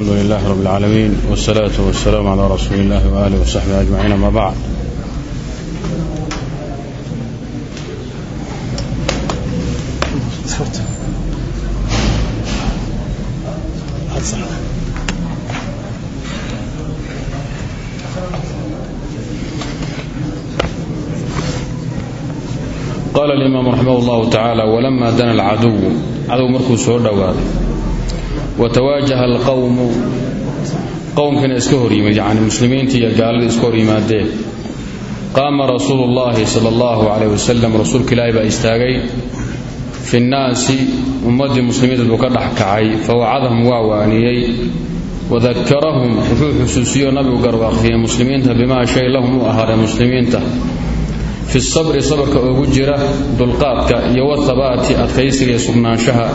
alxamdu lilahi rab اlcaalamiin wsalaatu wasalaamu calaa rasuuli illahi waaalih wasaxbihi ajmaciin ama bacd qaala alimaam raximah llahu tacaala walama dana alcaduw cadow markuu soo dhowaaday watawaajaha alqowmu qowmkana iska hor yimid yacni muslimiinta iyo gaalada iska hor yimaadeen. Qaama rasuulu llaahi sala allahu calayh wasalam rasuulka ilaahi baa istaagay fi nnaasi ummaddii muslimiinta buu ka dhex kacay fawacadahum waa waaniyey. Wadakarahum wuxuu xusuusiyo nabigu garwaaqsiyey muslimiinta bimaa shay lahum u ahaaday muslimiinta. Fi sabri sabarka ugu jira dulqaadka iyo wathabaati adkaysiga sugnaanshaha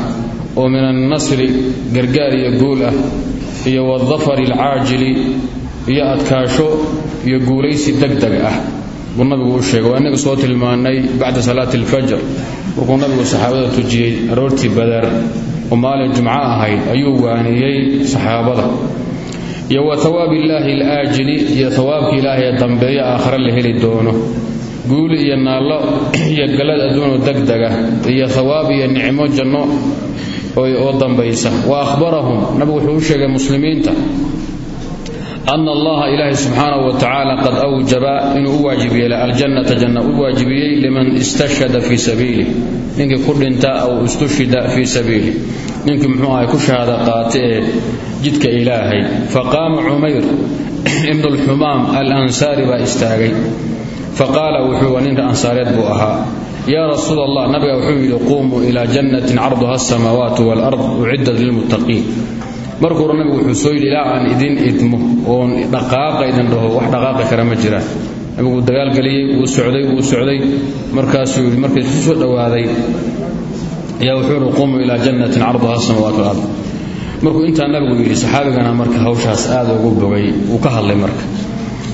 oo min annasri gargaar iyo guul ah iyo wadafari alcaajili iyo adkaasho iyo guulaysi degdeg ah. Buu nabigu u sheegay waa innaga soo tilmaannay bacda salaati alfajr. Markuu nabigu saxaabada tujiyey aroortii badar oo maalin jumco ahayd ayuu waaniyey saxaabada. Iyo wa hawaabi illaahi alaajili iyo hawaabka ilaahay ee dambeeya aakhare la heli doono. Guuli iyo naallo iyo galad adduunoo degdega iyo hawaab iyo nicmo janno oo dambaysa. Wa ahbarahum nabigu wuxuu u sheegay muslimiinta ana allaha ilaahay subxaanahu wa tacaala qad awjaba inuu u waajib yeelay aljannata janna u waajibiyey liman istashhada fii sabiilih ninkii ku dhinta aw istushhida fii sabiilih ninkii muxuu ahay ku shahaada qaata ee jidka ilaahay. Faqaama cumayr ibnu lxumaam alansaari baa istaagay. Faqaala wuxuu ninka ansaareed buu ahaa yaa rasuul allah nabiga wuxuu yidhi quumuu ilaa jannatin carduha asamaawaatu walard uciddat lilmuttaqiin. Markuu hore nabigu wuxuu soo yidhi ilaa aan idin idmo oon dhaqaaqa idin dhaho wax dhaqaaqi kara ma jiraan nabigu dagaalgeliyey wuu socday wuu socday. Markaasuu yidhi markay isu soo dhowaaday ayaa wuxuu yidhi quumuu ilaa jannatin carduha asamaawaatu walard markuu intaa nabigu yidhi saxaabigana marka hawshaas aad ugu bogay wuu ka hadlay marka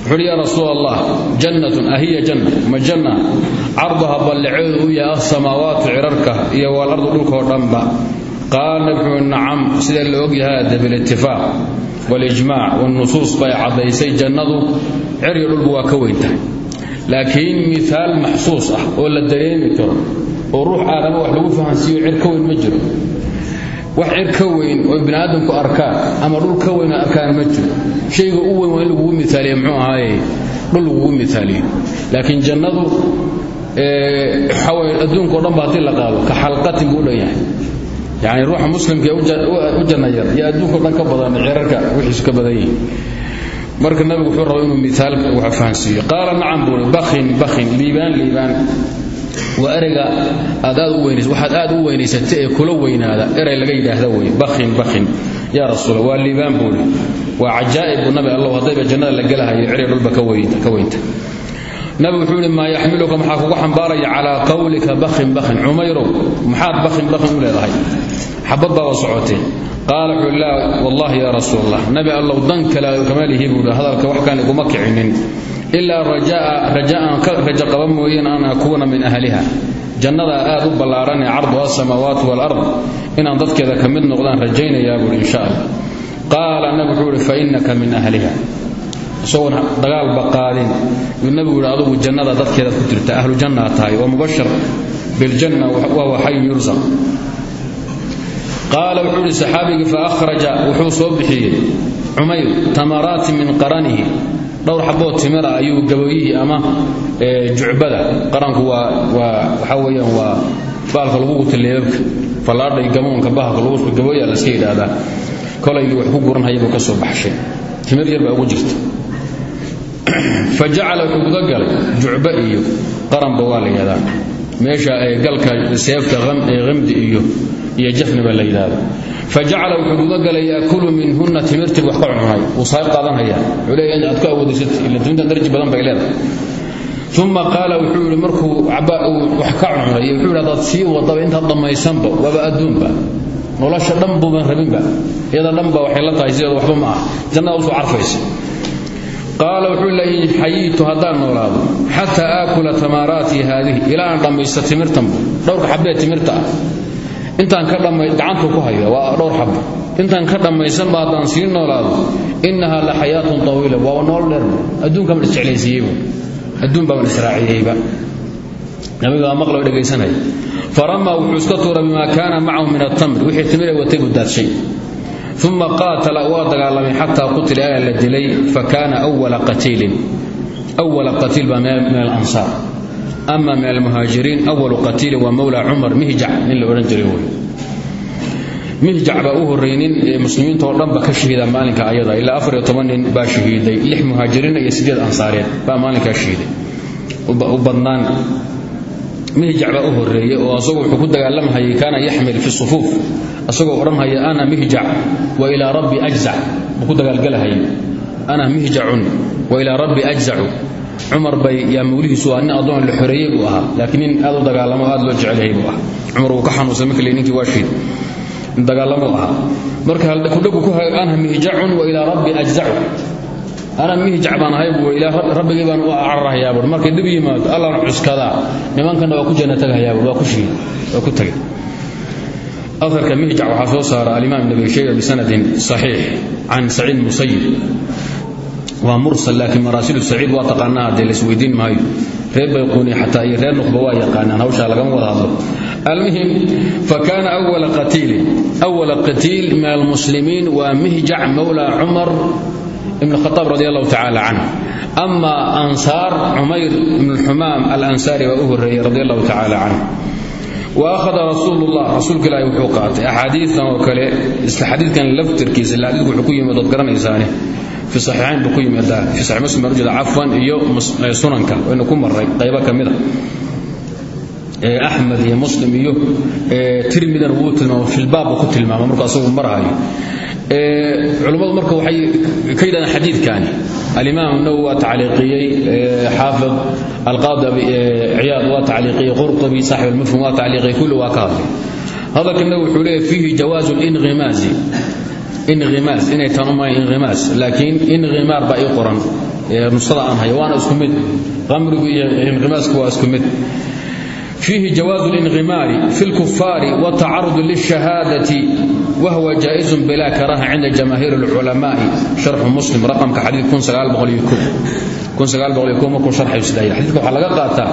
wuxuuhi yaa rasuul allah jannatun ahiya janna ma janna? Carduha ballaceedu u yahay asamaawaatu cirarka iyo walardu dhulkoo dhanba. Qaala wuxuu nacam sidee la ogyahay de bilitifaaq walijmaac wanusuus bay caddaysay jannadu ciryo dhulba waa ka weyn tahay. Laakiin miaal maxsuus ah oo la dareemi karo oo ruux aadama wax lagu fahansiiyo cir ka weyn ma jiro wax cir ka weyn oo bini aadamku arkaan ama dhul ka weyn arkaan ma jiro. Shayga u weyn waa in lagugu miaaliye mxuu dhul lagugu miaaliyo laakiin jannadu adduunka dhan ba haddii la qaado ka xalqatin buu u dhan ruuxa muslimka u janna yar adduunka dhan ka badan cirarka wixiisu ka badan yihiin marka nabigu wuxuu raba inuu miaal wax fahansiiyo qaala nacam buuri bakhin bakhin liibaan liibaan waa ereyga aad aad u weynaysata ee kula weynaada erey laga yidhaahda wey bakhin bakhin. Yaa rasuula waa liibaan buuri waa cajaa'ib nabi allow haddayba jannada la gelahayo ciri dhulba ka weynta. Nabi wuxuu yidhi maa yaxmiluka maxaa kugu xambaaraya calaa qawlika bakhin bakhin? Cumayrow maxaad bakhin bakhin u leedahay? Xabad baaba socotee qaala wuxuu rasuul allah nabi allow dan kale kama lihi buu hadalka wax kaan iguma kicinin ilaa rajo qaba mooyeen an akuuna min ahliha. Jannada aad u ballaaran ee carduha asamaawaatu walard inaan dadkeeda ka mid noqdaan rajaynayaa buui insha allah. Qaala nabi fa innaka min ahliha. Isagoon dagaalba qaadin yuu nabigu yidhi jannada dadkeedaad ku jirta ahlu jannaa tahay waa mubashar. Biljanna wahuwa xayun yursaq qaala wuxuu ihi fa akhraja wuxuu soo bixiyey cumayr tamaraatin min qaranihi dhowr xaboo timira ayuu gaboyihii ama jucbada. Qaranku waxa weeyaan waa baalka lagu guta leebabka gamoonka bahalka lagu gabooyaa la iska yidhaahdaa. Kolaygii wax ku guranhaya buu ka soo baxshay. Timir yar baa ugu jirta. Fa jacala wuxuu guda galay jucba iyo qaranba waa la yidhahdaa meesha galka seefta qamdi iyo jafni baa la yidhaahda. Fajacala wuxuu gudagalay yaakulu minhunna timirtii wax ka cunay wuu saayb qaadanhaya wuxuu in aad ku awoodisat ila timirtan darji badan bay leedahay. Uma qaala wuxuu yidhi markuu wax ka cunay wuxuu yidhi hadaad sii wadaba intaad dhammaysanba waaba adduunba. Nolosha dhan buuban rabinba. Iyada dhanba waxay la tahay sideeda waxba ma jannada u soo carfaysa qaala wuxuu leeyahy xayiitu haddaan noolaado xataa aakula tamaaraatii haadihi. Ilaa aan dhammaysto timirtanbu dhowrka xabee timirta ah. Intaan ka dhamay gacantu ku haya waa dhowr xabo intaan ka dhammaysan ba haddaan sii noolaado innahaa la xayaatun tawiila waa nool dheer adduunka baan isjeclaysiiyeybu adduun baan israaciyeyba nabiga waa maqlo dhegaysanaya. Faramaa wuxuu iska tuuray bimaa kaana macahu min atamr wixii timire watay buu uma qaatala waa dagaalamay xataa qutila ilaa la dilay fakaana wala qatiilin. Awala qatiil baa min alansaar ama min almuhaajiriin awalu qatiilin waa mawla cumar mihjac nin la odhan jiray wey mihjac baa u horraynin ee muslimiinta oo dhanba ka shahiida maalinka ayada ilaa afar iyo toban baa shahiiday. Lix iyo ansaareed baa maalinkaa badnaan mihjac baa u horreeyey oo asagu wuxuu ku dagaalamhayay kaana yaxmil fi sufuuf. Asagoo odhanhaya ana mihjac wa ilaa rabbi ajzac. Buu ku dagaalgalahayay ana mihjacun wa ilaa rabbi ajzacu. Cumar bay yaa mawlihiisu nin addoon la xoreeyey buu ahaa. Laakiin nin aad u dagaalamo aad loo jecelyahay buu ahaa. Cumar wuu ka xanuunsan markii ninkii waa shiid. Dagaalamo ahaa. Marka kudhagu ku hay ana mihjacun wa ilaa rabbi ajzacu ana mihij baan ahay bu rabbigii baan cararhayaa bur markay dib yimaado allaan cuskadaa. Nimankana waa ku jannatagahayaa bur waa ku shiid waa ku tegay aarka mihjac waxaa soo saara alimaam ibn abi shayba bisanadin saxiix can saciid musayib waa mursal laakiin maraasilu saciid waa taqaanaa haddee laisweydiin maayo. Reer bayquuniya xataa iyo reer nuqba waa yaqaanaan hawshaa lagama wada hadlo. Almuhim fakaana awala qatiilin. Awala qatiil min almuslimiin waa mihjac mawla cumar ibn khaaab radi allahu tacaala can ama ansaar cumayr ibnu xumaam alansaari baa u horeeyey radi allahu wa ahada rasuulullah rasuulka ilaahi wuxuu qaatay axaadiian kale isla xadiidkan laftirkiisa ila xadiidku wuxuu ku yimid oad garanaysaane fi saxiixayn buu ku yimida fi saxi muslim baan ujeeda iyo sunanka waynu ku marray qaybo ka mid ah. a iyo muslim iyo tirmidan wuu tilmaamo filbaabba ku tilmaama markuu asagu marhayo Eh, culimmadu marka waxay ka yidhahdeen xadiidkani alimaam nawowi waa tacliiqiyey eh, xaafid alqaadi eh, ciyaad waa tacliiqiyey qurtubi saaxib almufhum waa tacliiqiyey kulli waa ka hadlay hadalkana wuxuu leeyahy fiihi jawaazu linqimaasi inqimaas inay tan umahayn inqimaas laakiin inqimaar baa ii qoran. Nusada aan hayo waana isku mid. Qamrigu iyo inqimaasku waa isku mid. Fiihi jawaazu linqimaari fi lkufaari watacarud lishahaadati wahwa jaa'izun bilaa karaaha cinda jamaahiir اlculamaa'i sharxu muslim raqamka xadiid markuu sharxayu sida yidhi xadiidka waxaa laga qaataa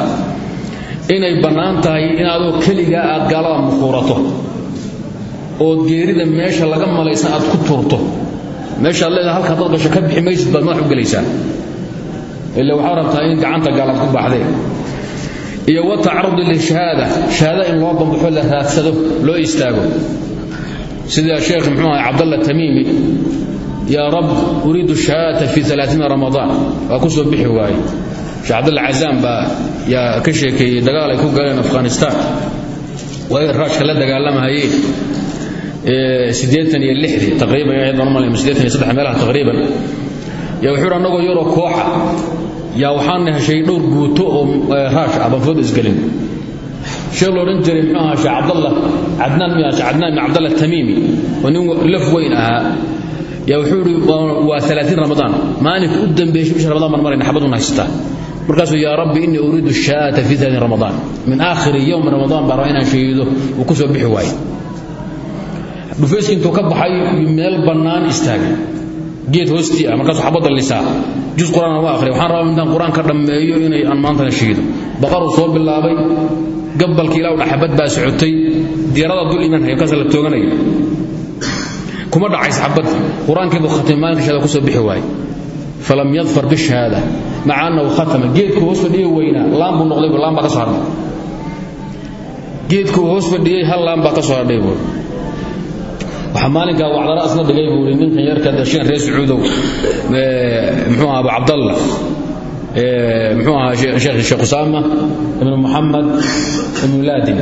inay bannaan tahay inaadoo keligaa aad gaalada muquurato oo geerida meesha laga malaysan aad ku turto meeshaad leedaha halka dad gasho ka bixi maysid baad madax u gelaysaa ila waxaa rabtaa in gacanta gaalaad ku baxdee iyo wa tacarudi lishahaada shahaada in loo bambaxo la raadsado loo istaago sida sheekh muxuu ahaa cabdalla tamiimi yaa rab uriidu shahaadata fi 30 ramadaan waa ku soo bixi waayey. Sheekh cabdalla cazaam baa yaa ka sheekeeyey dagaal ay ku galeen afghanistan. Waa ay raashka la dagaalamahayeen sideetan iyo lixdii taqriiban ayadana malay sideetan iyo saddex meelaha taqriiban. Yaa wuxuu annagoo yaroo kooxa. Yaa waxaan heshay dhowr guuto oo raash ah baan fooda isgelin sheekh loo odhan jiray muxuu ahaa sheekh cabdallah cadnaan sheekh cadnaan ibn cabdallah tamiimi oo nin laf weyn ahaa yaa wuxuu yidhi waa 30 ramadaan maalinka u dambeeyay bisha ramadaan baan marayna xabaduna haystaa markaasuu yaa rabbi innii uriidu shahaata fi 30 ramadaan min aakhiri yowm ramadaan baan rabaa inaan shahiido uu ku soo bixi waayo. Dhufayski intuu ka baxay meel bannaan istaagay. Geed hoostii ah markaasuu xabadda lisaa. Jus quraan waa akhriya gabalkii ilaa xabad baa socotay diyaarada dul iman haya kaas la kuma dhacays xabad quraankii buu khatimay maalinka shahaada ku soo bixi waayey. Falam yadfar bishahaada maca annahu khatama. Geedku hoos fadhiyey weynaa laan buu noqday laan baa ka soo hadhay. Geedku hoos fadhiyey hal laan ka soo hadhay buu. Waxaa maalinkaa wacdara asna dhigay buu yidhi ninkan yarka dasheen reer sacuudow muxuu cabdallah muxuu ahaa sheekh usaama ibnu muxamed ibnu laadin.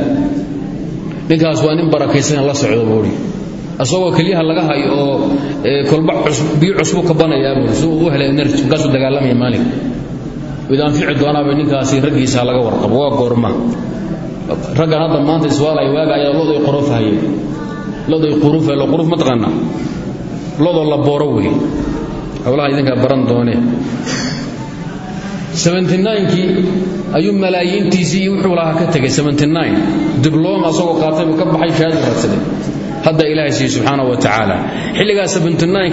Ninkaas waa nin barakaysan la socdo buu yidhi. Asagoo keliyaha laga hayo oo kolba biyo cusbu ka banayaa uu u helay energy markaasuu dagaalamaya maalinka idaan fici doonaaba ninkaasi raggiisa laga warqabo waa goorma. Raggan hadda maanta iswaalaya waaga ayaa loday qorofahayeen loday qurufa lo quruf mataqaana lodoo la booro wey howlaha idinka baran doone kii ayuu malaayiintiisii iyo wuxuu lahaa ka tegay diblom asagoo qaatay buu ka baxay shahaadu raadsaday hadda ilaahay siiye subxaana wa tacaala. Xilligaas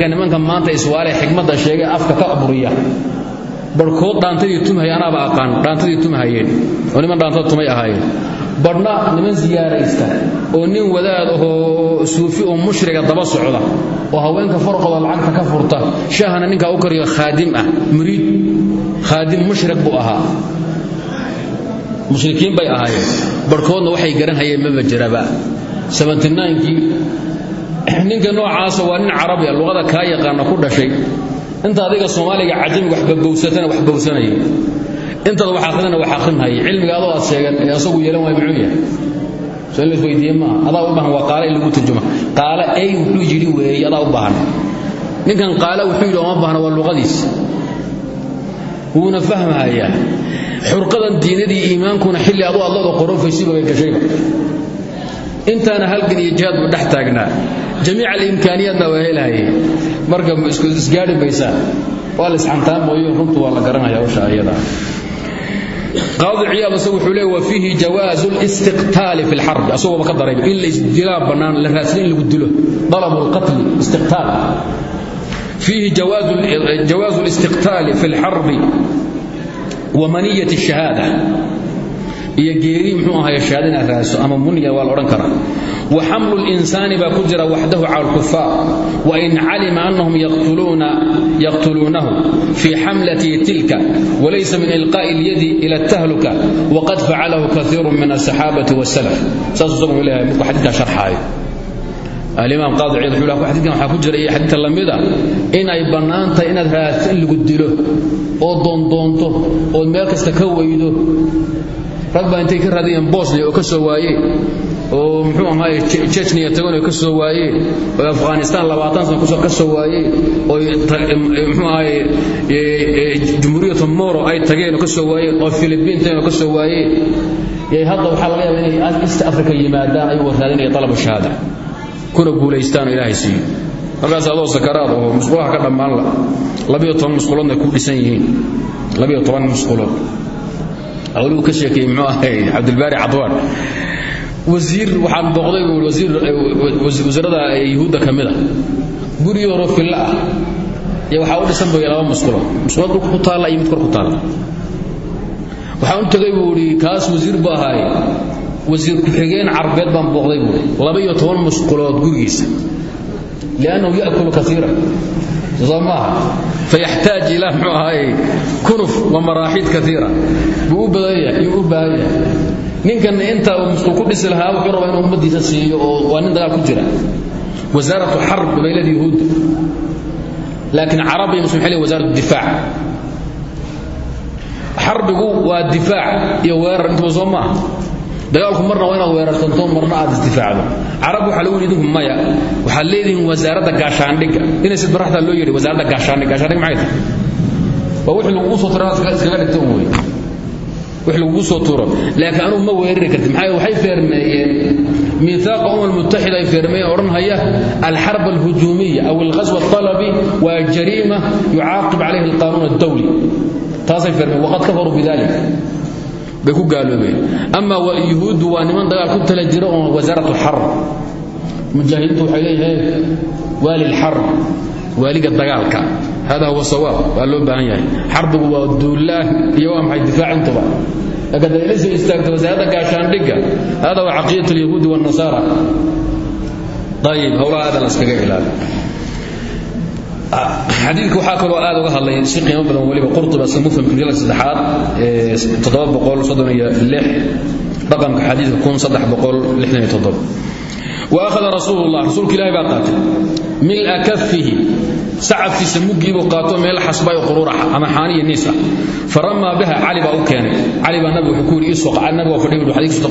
ka nimanka maanta iswaale xikmadda sheegay afka ka aburiya barhkood dhaantadii tumhay anaaba aqaan dhaantadii tumhayeen oo niman dhaantada tumay ahaayeen. Badhna niman siyaaraysta oo nin wadaad ahoo suufi oo mushriga daba socda oo haweenka farqooda lacagta ka furta shaahana ninkaa u kariyo khaadim ah muriid khaadim mushriq buu ahaa. Mushrikiin bay ahaayeen. Barhkoodna waxay garan hayeen maba jiraba. Kii ninka noocaasa waa nin carabi a luqada kaa yaqaana ku dhashay. Inta adiga soomaaliga cajamiga wax babowsatana wax bowsanaya intaad wax akhrina wax akhrinhaya cilmiga adoo aad sheegan ee asagu yeelan waay muxuu yahay in la isweydiiye maaha adaa u baahan waa qaale in lagu turjuma qaale ey wuxuu yidhi weeye adaa u baahan. Ninkan qaale wuxuu yidhi ooma baahna waa luqadiis. Wuuna fahmahayaa xurqadan diinadii iimaankuna xilli adu adlada qorofaysiba bay gashayba intaana halgan iyo jihaad buu dhex taagnaa. Jamiic alimkaaniyaadna waa helahayay marka isgaari maysaa. Waa la iscantaan mooyo runtu waa la garanaya hawsha ayadaa asagu wuxuu leeyahy wa fiihi jawaazu listiqtaali fi lxarbi asagooba ka darayba in la la raadsan in lagu dilo. Dalabu lqatli istiqtaal. Fiihi jawaazu listiqtaali fi lxarbi wa maniyat shahaada iyo geeri muxuu ahaay shahaada inaad raadso ama muniya waa la odhan karaa. Wa xamlu linsaani baa ku jira waxdahu cala alkufaar wain calima annahum yaqtuluunahu fii xamlatihi tilka walaysa min ilqaa'i اlyadi ila اtahluka waqad facalahu kaiiru min asaxaabati wasalaf saasuu isagu leeyahay markuu xadiidkan sharxaayo. Alimaam qaadi ciid wuxuu lehay xadiidkan waxaa ku jira iyo xadiidka lamida in ay bannaan tahay inaad raadso in lagu dilo oo doondoonto ood meel kasta ka weydo rag baa intay ka raadiyeen bosnia oo ka soo waayeen oo muxuu ahaaye jechniya tagan oo ka soo waayeen oo afghanistan labaatan sano ka soo waayeen oo muxuu ahaaye jumhuuriyatu moro ay tageen oo ka soo waayeen oo filibiin oo ka soo waayeen yay hadda waxaa laga yaaba inay east africa yimaadaan ayagoo raadinaya talabu shahaada kuna guulaystaan oo ilaahay siiyo. Markaas adoo sakaraad oo musqulaha ka dhammaan la labiyo toban musquloodna ku dhisan yihiin labiyo toban musqulood awligu ka sheekeeyey muxuu ahay cabdilbaari cadwaan wasiir waxaan booqday buu wasiir wasiirada yuhuudda ka mid a gurigii hore filla. Ah u dhisan buu laba musqulo. Dhulka ku taalla iyo mid kor ku waxaan u tegay buu kaas wasiir ahaaye wasiir ku-xigeen carbeed baan booqday buu laba iyo toban musqulood gurigiisa. Liannahu ya'kulu kaiira soo maaha fayaxtaaj ilaa muxuu ahaaye kunuf wa maraaxiid kaiira buu u badan yahay yuu u baahan yahay ninkanna intaa uu musqul ku dhisi lahaa wuxuu rabaa inuu ummaddiisa siiyo oo waa nin dagaal ku jira. Wasaaratu xarb baylada yuhuudda. Laakiin carabiya muslim xilli wasaarat difaac. Xarbigu waa difaac iyo weerar intuba soo maaha dagaalku marna waa inaad weerartanto marna aad isdifaacdo carab waxaa lagu yidhi maya wasaaradda gaashaandhigga inaysid baraxdaa loo yidhi wasaaradda gaashaandhig gaashaandhig maxay tahay? Waa wixii lagugu soo turo iskaga dhigto un wey wix soo tuuro laakiin anugu ma weerari kartid. Maxaa waxay feermeeyeen. Miithaaqa umam almutaxida ay feermeeyeen odhanhaya alxarb alhujuumiya aw alghaswa alطalabi waa jariima yucaaqib calayhi alqanuun aldawli. Taasay feermeen waqad kafaruu bidalik bay ku gaaloobeen. Ama yuhuuddu waa niman dagaal ku tala jira oo wasaaratu xarb mujaahidiintu waxay leeyihiin waali lxarb dagaalka. Hada huwa sawaab waa loo baahan yahay. Xarbigu waa duulaan iyo waa maxay difaac intuba. Laakiin hadday la soo istaagto wasaaradda gaashaandhigga hada waa caqiidat alyahuudi waannasara ayib howlaha aada la iskaga ilaali xadiidka waxaa kaloo aad uga hadlay si qiimo badan weliba qurtuba asga mufhamka jalka saddexaad ee toddoba boqol soddon kun saddex boqol lixdan iyo toddoba. Wa akhada rasuulu llah rasuulka ilaahi baa qaatay mil'a kafihi sacabkiisa muggiibuu qaato meel quruuraxa ama xaaniya niis ah. Biha cali baa u keenay. Cali baa nabigu wuxuu ku yidhi isoo nabiga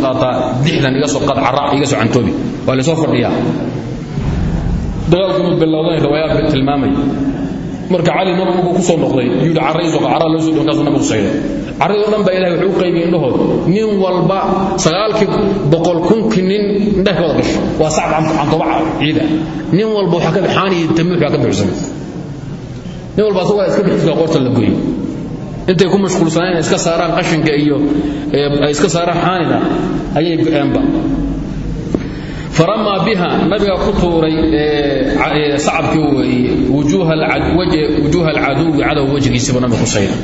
qaataa dixdan iga soo qaad carra iga soo cantoobi. Waa laysoo fadhiyaa dagaalku inuu bilowday riwaayaad tilmaamay. Marka cali markuu ku soo noqday yidhi carra isoo carra loo soo dhigo kaasuu nabigu sayday carradoo dhan baa ilahay wuxuu u qaybiyey nin walba sagaalkii boqol kunkii nin indhaha ka wada gasho waa sacab cantooba ciida. Nin walba waxaa ka bixaani tamuux baa ka buuxsan nin walba asagu waa iska bixiskaa qoorta la goyey intay ku mashquulsanaan inay iska saaraan qashinka iyo ay iska saaraan xaanida ayay go-eenba faramaa biha nabiga ku tuuray sacabkii weeye wujuuha alcaduwi cadow wejigiisiibuu nabiga ku sayray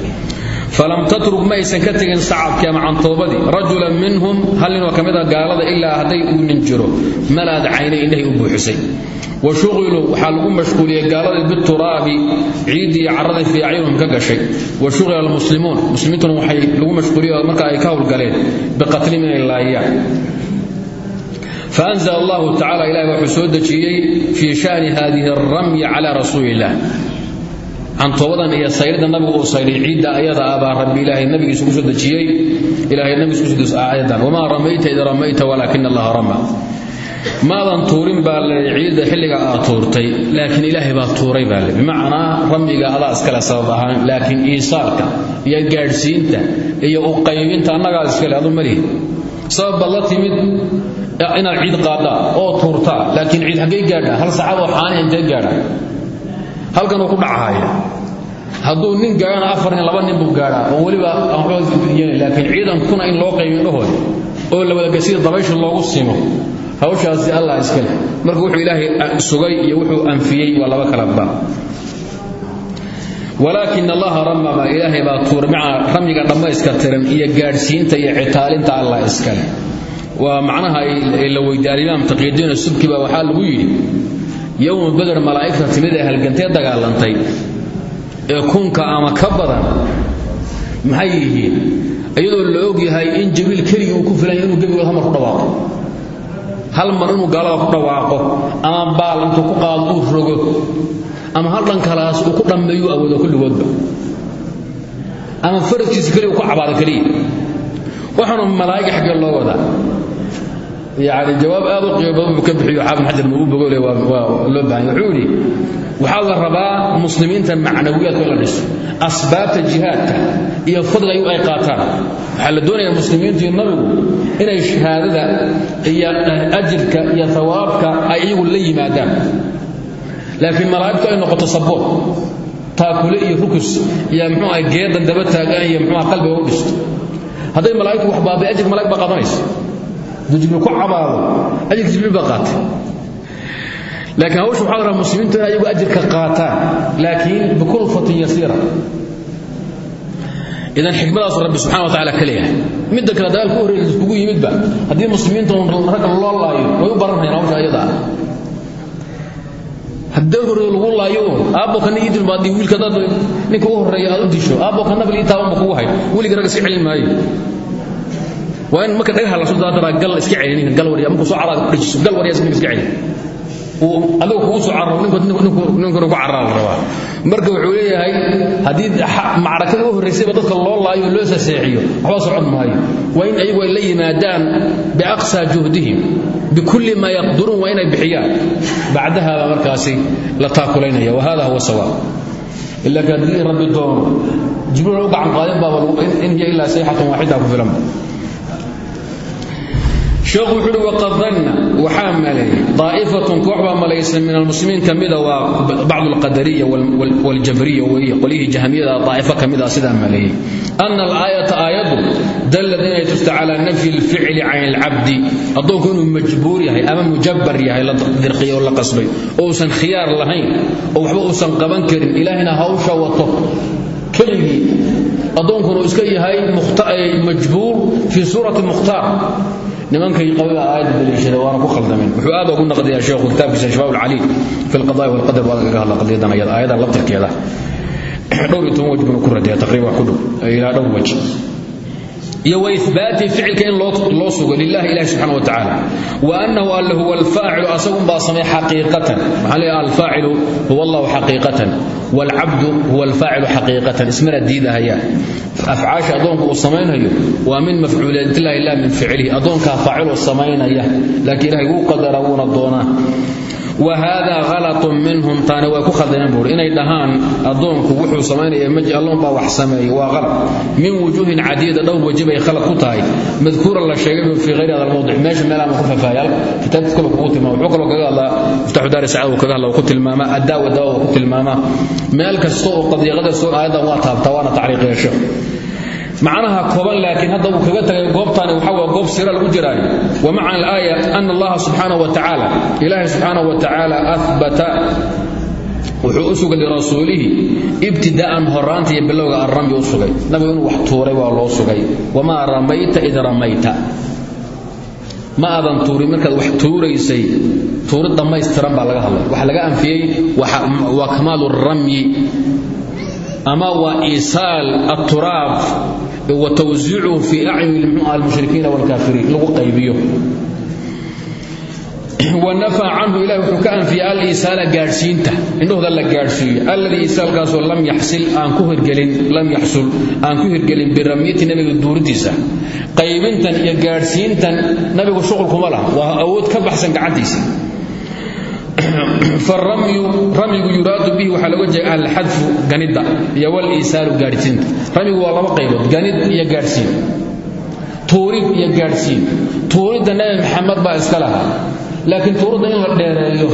falam tatruk ma aysan ka tegin sacabkii ama cantoobadii rajulan minhum hal ninoo ka mid a gaalada ilaa hadday uu nin jiro malaad caynay indhahay u buuxisay. Wa shuqiluu waxaa lagu mashquuliyey gaaladii bituraabi ciiddii iyo carradii fii acyunihim ka gashay. Wa shuqila almuslimuun muslimiintuna waxay faanzla allahu tacala ilahi wuxuu soo dejiyey fii shani hadihi aramyi cala rasuuli illah cantoobadan iyo sayrida nabigu uu sayray ciidda ayada ah baa rabbi ilaahay nabigiisa ugu soo dejiyey ilahay nabigiisa ugu soo dejiyey aayadan wamaa ramayta id ramayta walaakina allaha rama maadan tuurin baa la ciidda xilliga aad tuurtay laakiin ilaahay baa tuuray baa le bimacnaa ramiga adaa iskale sabab ahaan iyo gaadhsiinta iyo uqaybinta annagaa iskale la timid inaad ciid qaaddaa oo tuurtaa laakiin ciid haggay gaadhaa hal saacadoo xaani intee gaadha halkan uu ku dhacahaya hadduu nin gaadhana afar nin laba nin buu gaadhaa oo weliba laakiin ciidankuna in loo qaybin dhahooda oo la wadagasiida dabaysha loogu simo hawshaasi allah iskale marka wuxuu ilaahay sugay iyo wuxuu anfiyey waa laba kala ba. Walaakin allaha ramama ilaahay baa tuuray maca ramyiga dhammayska tiran iyo gaadhsiinta iyo citaalinta allah iskale waa macnaha la weydiiyey alimaam taqiyudiin subki baa waxaa lagu yidhi yowma beder malaa'igta timid ee halgantee dagaalantay ee kunka ama ka badan maxay yihiin? Iyadoo la og yahay in jibriil keligii uu ku filanya inuu gebigood hamar ku dhawaaqo. Hal mar inuu gaalada ku dhawaaqo ama baal intuu ku qaado uu rogo ama hal dhankalaas uu ku dhammeeyu awoodo kulligoodba. Ama faraskiisa keliya uu ku cabaado keliya. Waxaanu malaa'iga xaggee loo wadaa yani jawaab aad u qiimo badan ka bixiyo. Xaafid xajar nugu bogole waa loo baahan wuxuu yidhi waxaa la rabaa muslimiinta macnawiyaadka in la dhiso asbaabta jihaadka iyo fadliga ay qaataan. Waxaa la doonayaa muslimiintu iyo nabigu inay shahaadada iyo ajirka iyo thawaabka ay iyagu la yimaadaan. Laakiin malaa'igtu ay noqoto sabood taakule iyo rukus iyo muxuu ahay geedan daba taagan iyo muxuu qalbiga u dhisto. Hadday malaa'igtu wax baabay ajirka malaa'ig baa qaadanaysa jibriil ku cabaado ajirka jibriil baa qaatay. Laakiin hawsha waxaa la rabaa muslimiintu inay iyagu ajirka qaataan laakiin bikulfatin yasiira. Idan xikmadaas rabbi subxana wa tacaala ka leeyahay. Midda kale dagaalka u horreeya iskugu yimidba haddii muslimiinta ragga loo laayo way u baranayaan hawsha ayada. Ah haddii horreeya lagu laayo aabbo kana ii dilmaadii wiilka dad ninka u horreeya u disho aabbo kana bal ii taabanba hay weliga ragga iska celin maayo waa in marka dhagaha la soo daadaraa gal iska celin gal wariya markuu soo caraaga ku dhajiso gal wariya iska celin adigu kugu soo cararo ninkuna ku carraa la rabaa. Marka wuxuu leeyahay haddii macrakada u horraysayba dadka loo laayo loo saseexiyo waxba socon maayo. Waa in ayagu ay la yimaadaan biaqsaa juhdihim bikulli maa yaqduruun waa inay bixiyaan. Bacdahaaba markaasi la taakulaynaya wahada huwa sawaab. Ila haddii rabbi doono jibriil u gacan qaadin baaba in ilaa sayxatan waaxida ku filanba sheekhu wuxuu uhi waqad danna. Waxaa maleeyey daa'ifatun koox baa malaysan min almuslimiin ka mida waa bacdu alqadariya waljabriya weeye qolyihii jahmiyada daa'ifo ka mid ah sidaa maleeyey ana alaayata aayaddu dallad inay tusta calaa nafyi alficli can alcabdi addoonku inuu majbuur yahay ama mujabbar yahay la dirqiyay oo la qasbay oo uusan khiyaar lahayn oo waxba uusan qaban karin nimankay qabada aayadda daliishada waana ku khaldameen. Wuxuu aad ugu naqdiyaa sheekhu kitaabkiisa shabaab alcaliil fi alqadaai walqadar baa kaga hadla qadiyadan ayada aayada laftirkeeda. Dhowr iyo toban waj buu ku radiyaa taqriiban ku dhow. Ilaa dhowr waj iyo waithbaati ficilka in loo sugo lilahi ilahi subxana wa tacaala. Wa annahu alle huwa alfaacilu asagun baa samay xaqiiqatan. Maxaa leeyaha alfaacilu huwa allahu xaqiiqatan. Waalcabdu huwa alfaacilu xaqiiqatan. Ismana diidahaya. Afcaasha addoonku uu samaynayo waa min mafcuuliyatillahi la min ficlihi. Addoonkaa faaciloo samaynaya laakiin ilahay wuu qadara wuuna doonaa wa haadaa halatun minhum taani way ku khaldameen buuri. Inay dhahaan addoonku wuxuu samaynaya maji alloon baa wax sameeyey waa qalad min wujuuhin cadiida dhowr waji bay ku tahay. Madkuuran la sheegay fii hayri hada almawdic meesha meelaama ku faahfaahiyal kitaabkiis kale kugu tilmaama wuxuu kaloo kaga hadlaa miftaxu daari sacad uu kaga ku tilmaamaa addaa wa dawa ku tilmaamaa meel kasta oo qadiiqada soo aayadan waa taabtaa waana macnaha kooban laakiin hadda uu kaga tagay goobtaani waa goob sira lagu jiraayo. Wa macna alaaya ana allaha subxaanahu wa tacaala ilaahay subxaanahu wa tacaala ahbata wuxuu u sugay lirasuulihi ibtidaa'an horaanta iyo bilowga arrami u sugay. Wax tuuray waa loo sugay. Wamaa ramayta id ramayta. Ma aadan tuurin markaad wax tuuraysay tuurid dhammaystiran baa laga hadlay. Waxa laga anfiyey waa kamaalu ramyi. Ama waa iisaal aturaab wa tawsiicuhu fii acyuni almushrikiina waalkaafiriin lagu qaybiyo. Wanafa canhu ilahi wuxuu ka anfiyey aliisaala gaadhsiinta. Indhahooda la gaadhsiiyo. Alladii iisaalkaasoo lam yaxsil aan ku hirgelin lam yaxsul aan ku hirgelin biramyati nabiga duurintiisa qaybintan iyo gaadhsiintan nabigu shuqul kuma laha. Waa awood ka baxsan ramyigu yuraadu bihi waxaa looga jeeda alxadfu ganidda iyo waliisaalu gaadhsiinta ramyigu waa laba qaybood ganid iyo gaadhsiin tuurid iyo gaadhsiin tuuridda nabi maxamed baa iska lahaa. Laakiin tuuridda in la dheereeyo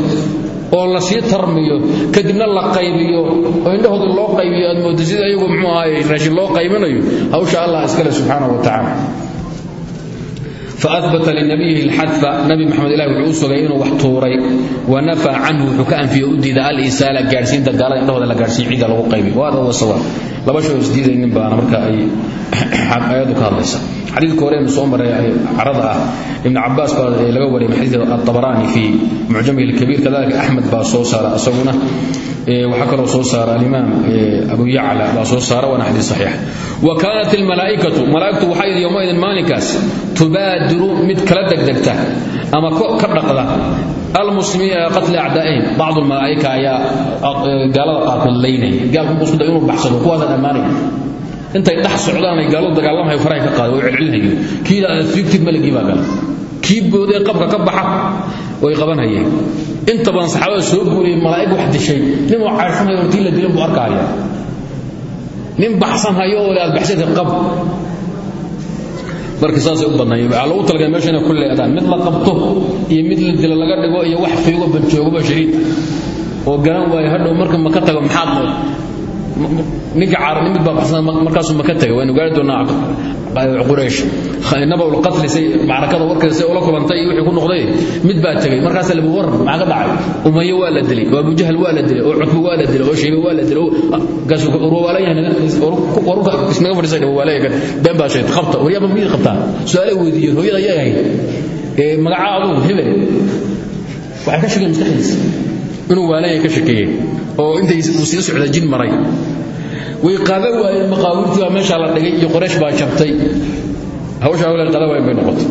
oo la sii tarmiyo kadibna la qaybiyo oo indhahooda loo qaybiyo aad moodo sida ayagu ahaay raashin loo qaybinayo hawsha allah iskale subxaanahu wa tacaala faabata linabiyihi lxadfa nabi maxamed ilahi wuxuu u sugay inuu wax tuuray wanafa canhu wuxuu ka anfiye u diida alisaala gaadhsiinta gaalada indhahooda la gaadhsiiyo cidda lagu qaybiy waada wa sawaab laba shay oo isdiidaynin baana marka ay ayadu ka hadlaysa xadiidka horeynu soo maray carada ah ibn cabaas baa laga wariyay xadiid atabaraani fi mucjamihi lkabiir kadalika axmed baa soo saara isaguna waxaa kaloo soo saara alimaam abu yacla baa soo saara waana xadiid saxiix. Wa kaanat almalaa'ikatu malaa'igtu waxay yidhi yowmaidin maalinkaas tubaadiru mid kala degdegta ama ka dhaqda. Almuslimiina ilaa qatli acdaa'ihim bacdu intay dhex socdaan ay gaaladu dagaalamahayo farahay ka qaada oo celcelinayo kiida aad fiigtid malagii baa gala kii boodee ka baxa way qabanhayeen inta badan saxaabada soo guuriyey malaa'ig wax dishay. Nin oo caydhsanhayo hortii la dilin buu arkahaya nin baxsan hayo oo le aad baxsatay qab. Marka saasay u badnaayeen. Waxaa lagu talagay meesha ku leedaan mid la qabto iyo mid la dilo laga dhigo iyo wax fiigo banjoogoba shariid oo garan waayo hadhow marka maka tago maxaad mood ninka caarni mid baa baxsan markaasuu maka tagay waynu gaari doonaa quraysh. Nabaw lqatli say macrakada warkeeda say ula kulantay iyo wixii ku noqday mid baa tegay markaas labu waran maxaa ka dhacay? Umaye waa la dilay oo abujahal waa la dilay oo cutbe waa la dilay oo shaybe waa la dilay kaasuu urwaala yahay warka isnaga fadhiisay urwaala yahay been baa sheegtay qabta waryaaba miyid qabtaa su'aale weydiiyeen hooyada ayay ahayd. Magacaa adugu hebel waxay ka shaqeen maskaxdiisa inuu waalaya ka shakeeyey oo intay uu sii socda jin maray. Way qaadan waayeen maqaawirtii baa meeshaa la dhigay iyo qoraysh baa jabtay hawshaa walaal qaadan waayeen bay noqotay.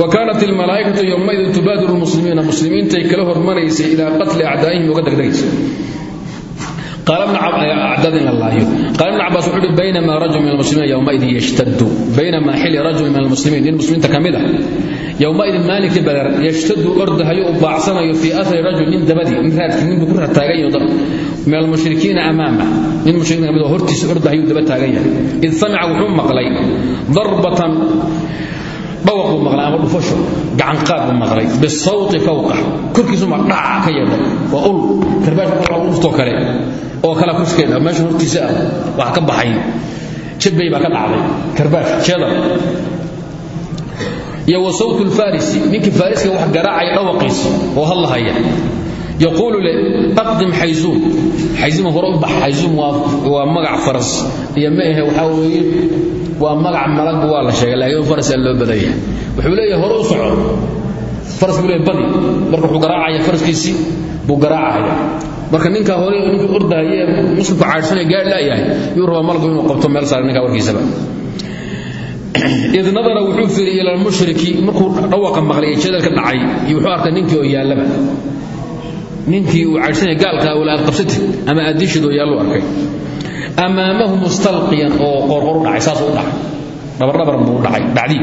Wa kaanat almalaa'ikatu yowmaidin tubaadiru lmuslimiina muslimiintay kala hormaraysay ilaa qatli acdaa'ihim uga degdegaysa baynama rajul min mlimiin ymaidin yshtadu baynamaa xili rajul min almuslimiin nin muslimiinta ka mid ah. a yowmaidin maalinkii bareer yashtadu ordahayo u baacsanayo fii asri rajul nin dabadii nin raadkii ninbuu ku raadtaaganyahy min almushrikiina amaama nin mushrikiinta ka mid ah oo hortiisa ordahayo u daba taagan yahay. Id samica wuxuu maqlay darbatan dhawaquu maqlay ama dhufasho gacanqaad buu maqlay. Bisawti fawqax korkiisuma dhaca ka yeedhay waa ul. Karbaashka uftoo kale oo kala kuskeeda ah. meesha hortiisa ah. Waxa ka baxay. Jabay baa ka dhacday. Karbaash jeedar iyo wa sawtu lfarisi ninkii faariska wax garaacaya dhawaqiisa oo hadlahaya. Yaquulu le aqdim xayzuum xayzuma hore u bax. Xayzuum waa magac faras. Iyo ma ahe waxaa weeye waa magac malagbu waa la sheegay laakiin farasaa loo badanyahay wuxuu leeyahay hore u soco. Faras buu leey badi. Marka wuxuu garaacaya faraskiisii buu garaacaya. Marka ninkaa hore ninkii ordaaye muslimku caadhsanaya gaadh laayahay yuu rabaa malgu inuu qabto meel saaray ninkaa warkiisaba. Id nadara wuxuu fiiriy ila almushriki markuu dhawaaqa maqlay jadalka dhacay wuxuu arkay ninkii oo yaallaba. Ninkii uu caadhsanaya gaalka wala aad ama aad oo yaallu arkay amaamahu mustalqiyan oo qorqor udhacay saasuu u dhacay. Dhabardhabaran buu u dhacay dhacdii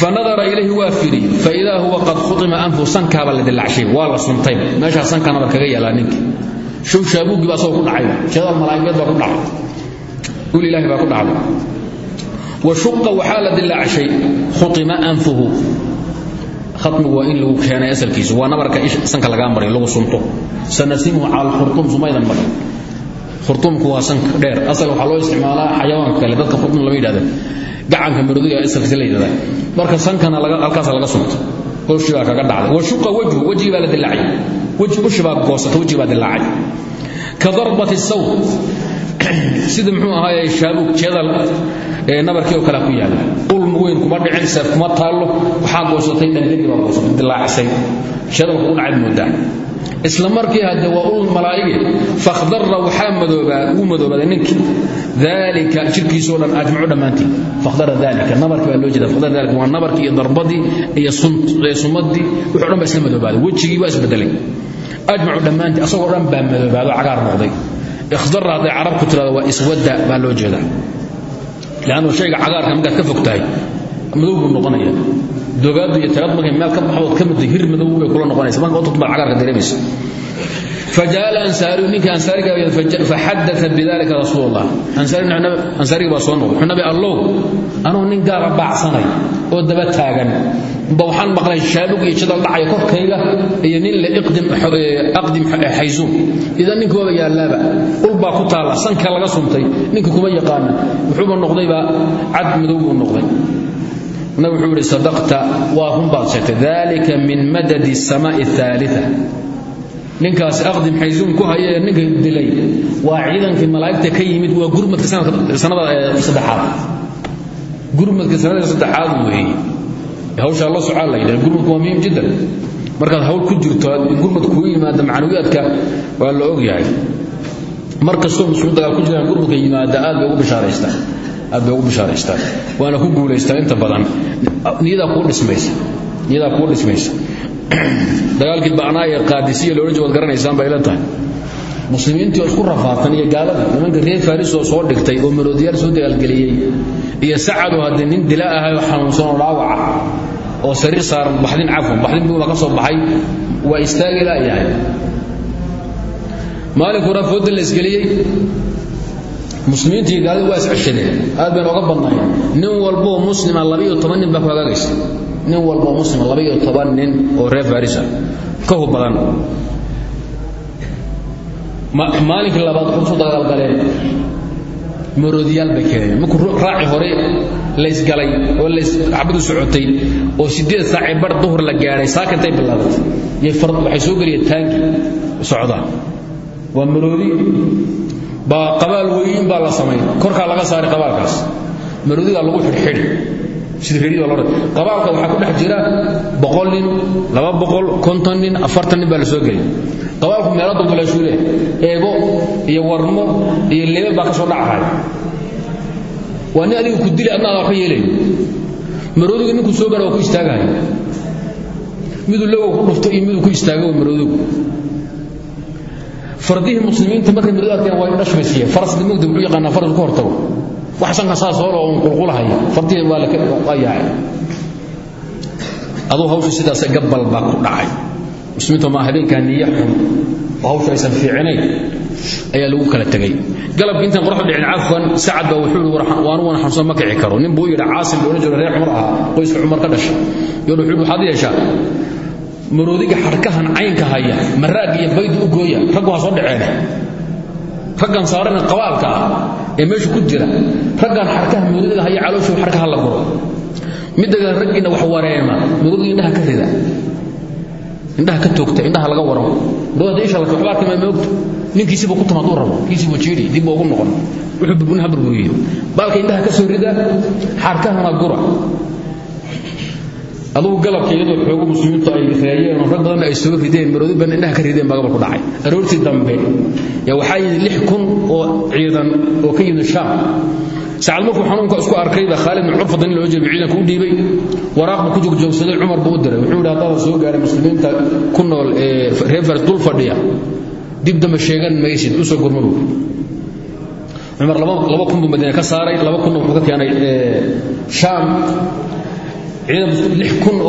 fanadara ilayhi waa firi faidaa huwa qad khutima anfu sankaaba la dillacshay waa la suntay. Meeshaa sankaa nabar kaga yaalaa ninki. Show shaabuugii baa asagoo ku dhacayba sheedal malaa'igeed baa ku dhacay. Ul ilaahi baa ku dhacday. Wa shuqa waxaa la dillacshay khutima anfuhu. Atmigu waa in lagu keenay asalkiisu waa nabarka khurtuumku waa sanka dheer. Asal waxaa loo isticmaalaa xayawaanka kale. Dadka khurtuum lama yidhahda gacanka maroodiga asalkiisa la yidhahda marka sankana halkaasa laga sunto hoshii baa kaga dhacday. Wa shuqa wajhu wejigii baa la dilaacay. Weji ushi baa goosata wejigi baa dilaacay. Ka darbati sawt sida muxuu ahaaye shaabuug jeedal ee nabarkii oo kale ku yaalla. Ulm weyn kuma dhicin seef kuma taallo. Waxaa goosatay dhangadii baa goosatay dilaacsay jeedalka u dhacay moodaa isla markii hadde waa ul malaa'ige fakhdara waxaa madoobaa wuu madoobaaday ninkii. Dalika jirkiisoo dhan ajmacu dhammaantii. Fakhdara dalika nabarkii baa loo jeeda fakhdara dalika waa nabarkii iyo darbadii iyo sumadii. Wuxuu dhan baa isla madoobaaday. Wejigii waa isbedelay. Ajmacu dhammaantii asagoo dhan baa madoobaado cagaar noqday ikhdara hadday carabku tirado waa iswadda baa loo jeedaa leannu shayga cagaarka markaad ka fog tahay madow buu noqonaya doogaadu iyo tagad markay meel ka baxdood ka muddo hir madow bay kula noqonaysa marka otod dareemaysa fajaal ansaariyu ninkii ansaariga faxadaa bidalika rasuul allah ansaarigi baa soo noqday wuxuu nabi allow anugu nin gaala baacsanay oo daba taagan ba waxaan maqlay shaabug iyo jadal dhacaya korkayga iyo nin le aqdim xaysuun idan ninka waaba yaallaaba ulbaa ku taalla sanka laga suntay ninka kuma yaqaana wuxuuba noqdaybaa cad madow buu noqday nabig wuxuu yidhi sadaqta waa hunbaad sheegtay dalika min madadi samaai aalia ninkaas aqdim xaysuum ku haya ninka dilay. Waa ciidankii malaa'igta ka yimid waa gurmadka sanada saddexaad. Gurmadka sanada saddexaad weeye. Hawsha la socaa la yidhaha gurmadku waa muhiim jiddan. Markaad hawl ku jirto gurmad kugu yimaada macnawiyaadka waa la ogyahay mar kastoo muslimiin ku jiraan gurmadka yimaada aad bay ugu bishaaraystaan. Aad bay ugu bishaaraystaan. Waana ku guulaystaan inta badan. Niyadaa kuu dhismaysa. Niyadaa kuu dhismaysa dagaalkii bacnaa ee qaadisiya loola jeed waad garanaysaan ila tahay. Muslimiintii oo isku rafaatan iyo gaalada nimanka reer faris oo soo dhigtay oo maroodiyaal soo dagaalgeliyey iyo sacadu haddee nin dila ahay oo xanuunsan oo dhaawaca oo sariir saaran baxdin cafwan baxdin buuba ka soo baxay waa istaagi laayahay maalinku rafooda la isgeliyey? Muslimiintii gaalada waa isceshadeen aad bayna oga badnaayeen. Nin walboo muslima labiyo toban nin baa ku nin walboo muslima labiyo toban nin oo reer farisa ka hub badan. Maalinkii labaad wuxuu soo dagaalgaleen maroodiyaal bay keeneen. Markuu raaci hore laysgalay oo laysxabadu socotay oo sideed saacee bar duhur la gaadhay saakantay bilaabatay waxay soo geliyeen taanki socda. Waa maroodi baa qabaal weyn baa la samay korkaa laga saaray qabaalkaas. Maroodigaa lagu xidhxidhi qabaalka waxaa ku dhex jira nin nin nin baa la soo gelay qabaalku meelo dulduleeshuu leh eego iyo warmo iyo lebe baa ka soo dhacahay waa nin adiga ku dili adnaada waxba yeelay maroodigu ninkuu soo gara waa ku istaagahay miduu logow ku dhufto iyo miduu ku istaago maroodigu. Fardihii muslimiinta markay maroodi arkeen waa dhashbay siiyeen faras mugda wuxuu yaqaanaa? Faras ku hortago wax sanka saas hore oo qulqulahaya fardihii waa la yaacay aduu hawsha sidaas gabbal baa ku dhacay. Muslimiinta ma habeenkaa niya xun oo hawsha aysan ayaa lagu kala tegay. Galabkii intaan qoraxdu dhicin cafwan sacad baa wuxuu yidhi waanu wana ma kici karo. Nin buu yidhi caasim loola jiro reer cumar ahaa ka dhashay. Yoodhu wuxuu waxaad yeeshaa maroodiga xarkahan caynka haya maraag iyo bayd u gooya raggu ha soo dhaceene raggan saarana qabaalka ah ee meesha ku jira raggan xarkaha maroodiga haya calooshu xarkaha la guro middaga raggiina wax wareema maroodiga indhaha ka rida. Indhaha ka toogta indhaha laga waramo maroodi isha la waxba arkama moogta ninkiisiba ku tamaad u rabo kiisiba jiidhi dib ugu noqon. Wuxuu burburin ha burburiyo baalka indhaha ka soo rida xarkahana gura adugu galabka iyadoo xoogo muslimiintu ay reeyeen oo rag badan ay soo rideen maroodi badan indhaha ka rideen baa ku dhacay. Aroortii dambe yaa waxaa lix kun oo ciidan oo ka yimid shaam. Sacad markuu xanuunka isku arkay baa khaalid bin curfad in loo jeebi ciidanka u dhiibay. Waraaq buu ku joogjoogsaday cumar buu diray. Wuxuu yidhi soo gaaray muslimiinta ku nool ee reer faris dib dambe sheegan maysid u soo gurma buu cumar laba kun buu madiina ka saaray laba kunna wuxuu ka keenay shaam. lix kun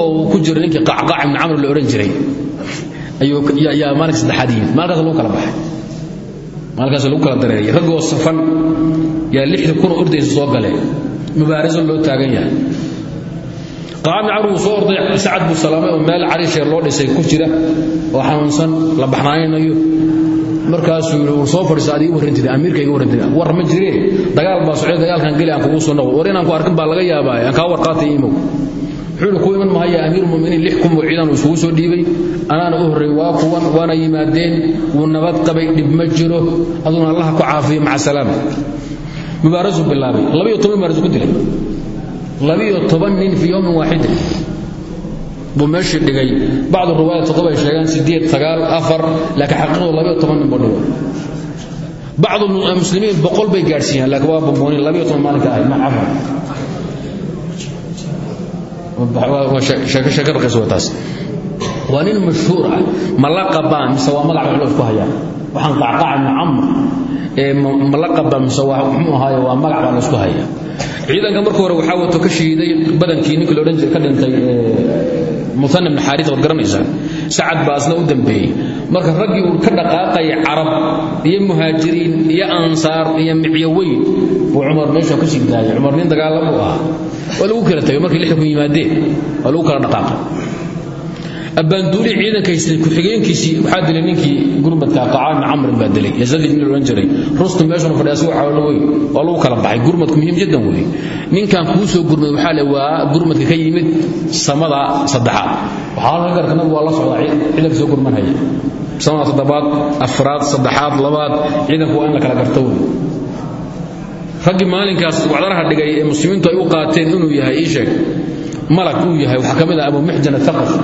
oo ku jiro ninkii qacqaac ibni camr la odhan jiray. Ayaa maalinka saddexaad yimid. Maalinkaas lagu kala baxay. Maalinkaas lagu kala dareeriyay raggoo safan yaa lixda kun oo ordaysa soo galeen mubaaraso loo taagan yahay. Qaacad ibni camr soo orday sacad buu salaamay oo meel cariisheer loo dhisay ku jira oo xanuunsan la baxnaaninayo markaasuu yidhi soo fadhiisa ad ii warran jire amiirka iga warran jire war ma jireen dagaal baa socday dagaalkan geli aan kugu noqdo. War inaan ku arkin baa laga yaabaa aan kaa warqaatay imow wuxuu ku iman mahaya amiirulmuminiin lix kun buu ciidan uu isugu soo dhiibay. Anaana u horreey waa kuwan waana yimaadeen wuu nabad qabay dhib ma jiro aduna allaha ku caafiyo maca salaama mubaarasuu bilaabay labiyo toban mubaarasu ku dilay. Labiyo toban nin fii yowmin waaxidin buu meeshii dhigay. Bacdu riwaayat toddoba ay sheegaan sideed sagaal afar laakiin xaqiiqadu labiyo toban nin buu dhigay. Bacdu muslimiin boqol bay gaadhsiiyaan laakiin waa bamboonin labiyo toban maalinka ahay waa nin mashhuur ah ma la qabaan mise waa magac waxlo isku hayaan waxaan qacqaca ibni ee ma la qabaan mise waa muxuu waa magac baa la isku hayaa ciidanka marka hore waxaa wato ka shiiday badankii ninkii la odhan jiray ka dhintay musan ibn xaaris waad garanaysaa sacad baa asna u dambeeyey marka raggii uu ka dhaqaaqayay carab iyo muhaajiriin iyo ansaar iyo micyo weyn buu cumar meesha ku sii daayay cumar nin dagaalamuu ahaa. Waa lagu kala tagay markii lixda ku yimaadeen waa lagu kala dhaqaaqay. Abbaanduuli ciidankaysay ku-xigeenkiisii waxaa dilay ninkii gurmadka qacaan camrin baa dilay yazad ibn odhan jiray. Rustum meeshuna fadhiya asigu xawlo weyn. Waa lagu kala baxay gurmadku muhiim jiddan weeye ninkan kuu soo gurmay waxaa le waa gurmadka ka yimid samada saddexaad waxaa halka garka nabigu waa la socdaa ciidanka soo gurmanhaya samada toddobaad afraad saddexaad labaad ciidanku waa in la kala garto wey raggii maalinkaas wacdaraha dhigay ee muslimiintu ay u qaateen inuu yahay ii sheeg uu yahay waxaa ka mid ah abu muxjan athaqafi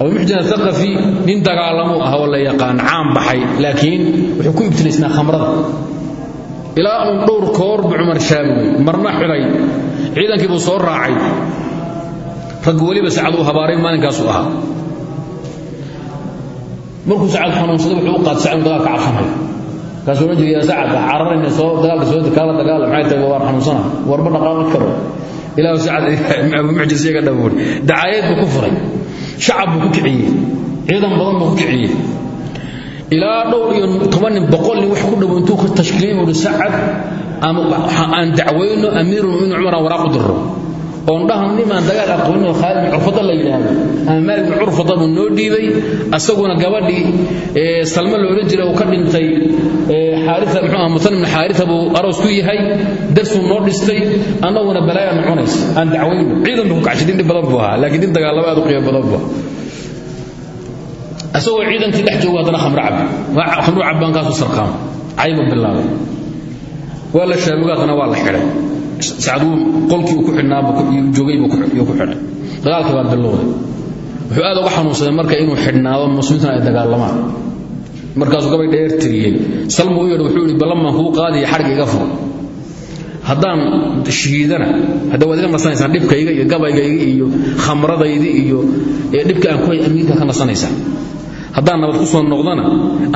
abu muxjan athaqafi nin dagaalamuu ah oo la yaqaan caan baxay laakiin wuxuu ku ibtilaysnaa khamrada ilaa uun dhowr koor buu cumar shaamigay marna xidhay ciidankii buu soo raacay rag weliba sacad uu habaaray maalinkaasu ahaa. Markuu sacad xanuunsaday wuxuu u qaatay sacad dagaal ka cabsanayo kaasuu odhan jiray yaa sacad cararayna soo dagaalka soo kaala dagaala maxay tahay waan xanuunsana? Warba dhaqaaqi karo. Ilaahu sacad muxjas iyaga dhabuuri dacaayad ku furay. Shacab ku kiciyey. Ciidan badan ku kiciyey. Ilaa dhowr iyo toban boqol wax ku dhow ka tashkiiliyey buu sacad aan dacweyno amiirulmuminiin cumar aan waraaq u dirro oon dhahan nimaan dagaal aqooninoo khaalid bin curfada la yidhaahdo? Ama maalik bin curfada buu noo dhiibay asaguna gabadhii salme la odhan jiray uu ka dhintay xaaria muxuu aha mutan ibn xaaria buu aroos ku yahay darsuu noo dhistay annaguna balaaya noconays aan dacweyno ciidan buu ku badan buu ahaa laakiin din dagaalamo aad u qiimo badan buu asagoo ciidankii dhex joogo haddana khamro cab. Khamro cabbaankaasuu sarqaamo caybu bilaabay. Waa la shaamuga haddana waa la xidhay sacduu qolkii uu ku xidhnaajoogay buu ku xidhay. Dagaalkii baa bilowday wuxuu aad uga xanuunsaday marka inuu xidhnaado muslimiintuna ay dagaalamaan. Markaasuu gabay dheer tiriyey salmu u yidhi wuxuu yidhi ballanbaan kuu qaadaya xadhig iga fur haddaan shiidana hadda waad iga nasanaysaan dhibkayga iyo gabaygayga iyo khamradaydi iyo dhibka aan ku hay amiirka ka nasanaysaan. Haddaan nabad ku soo noqdana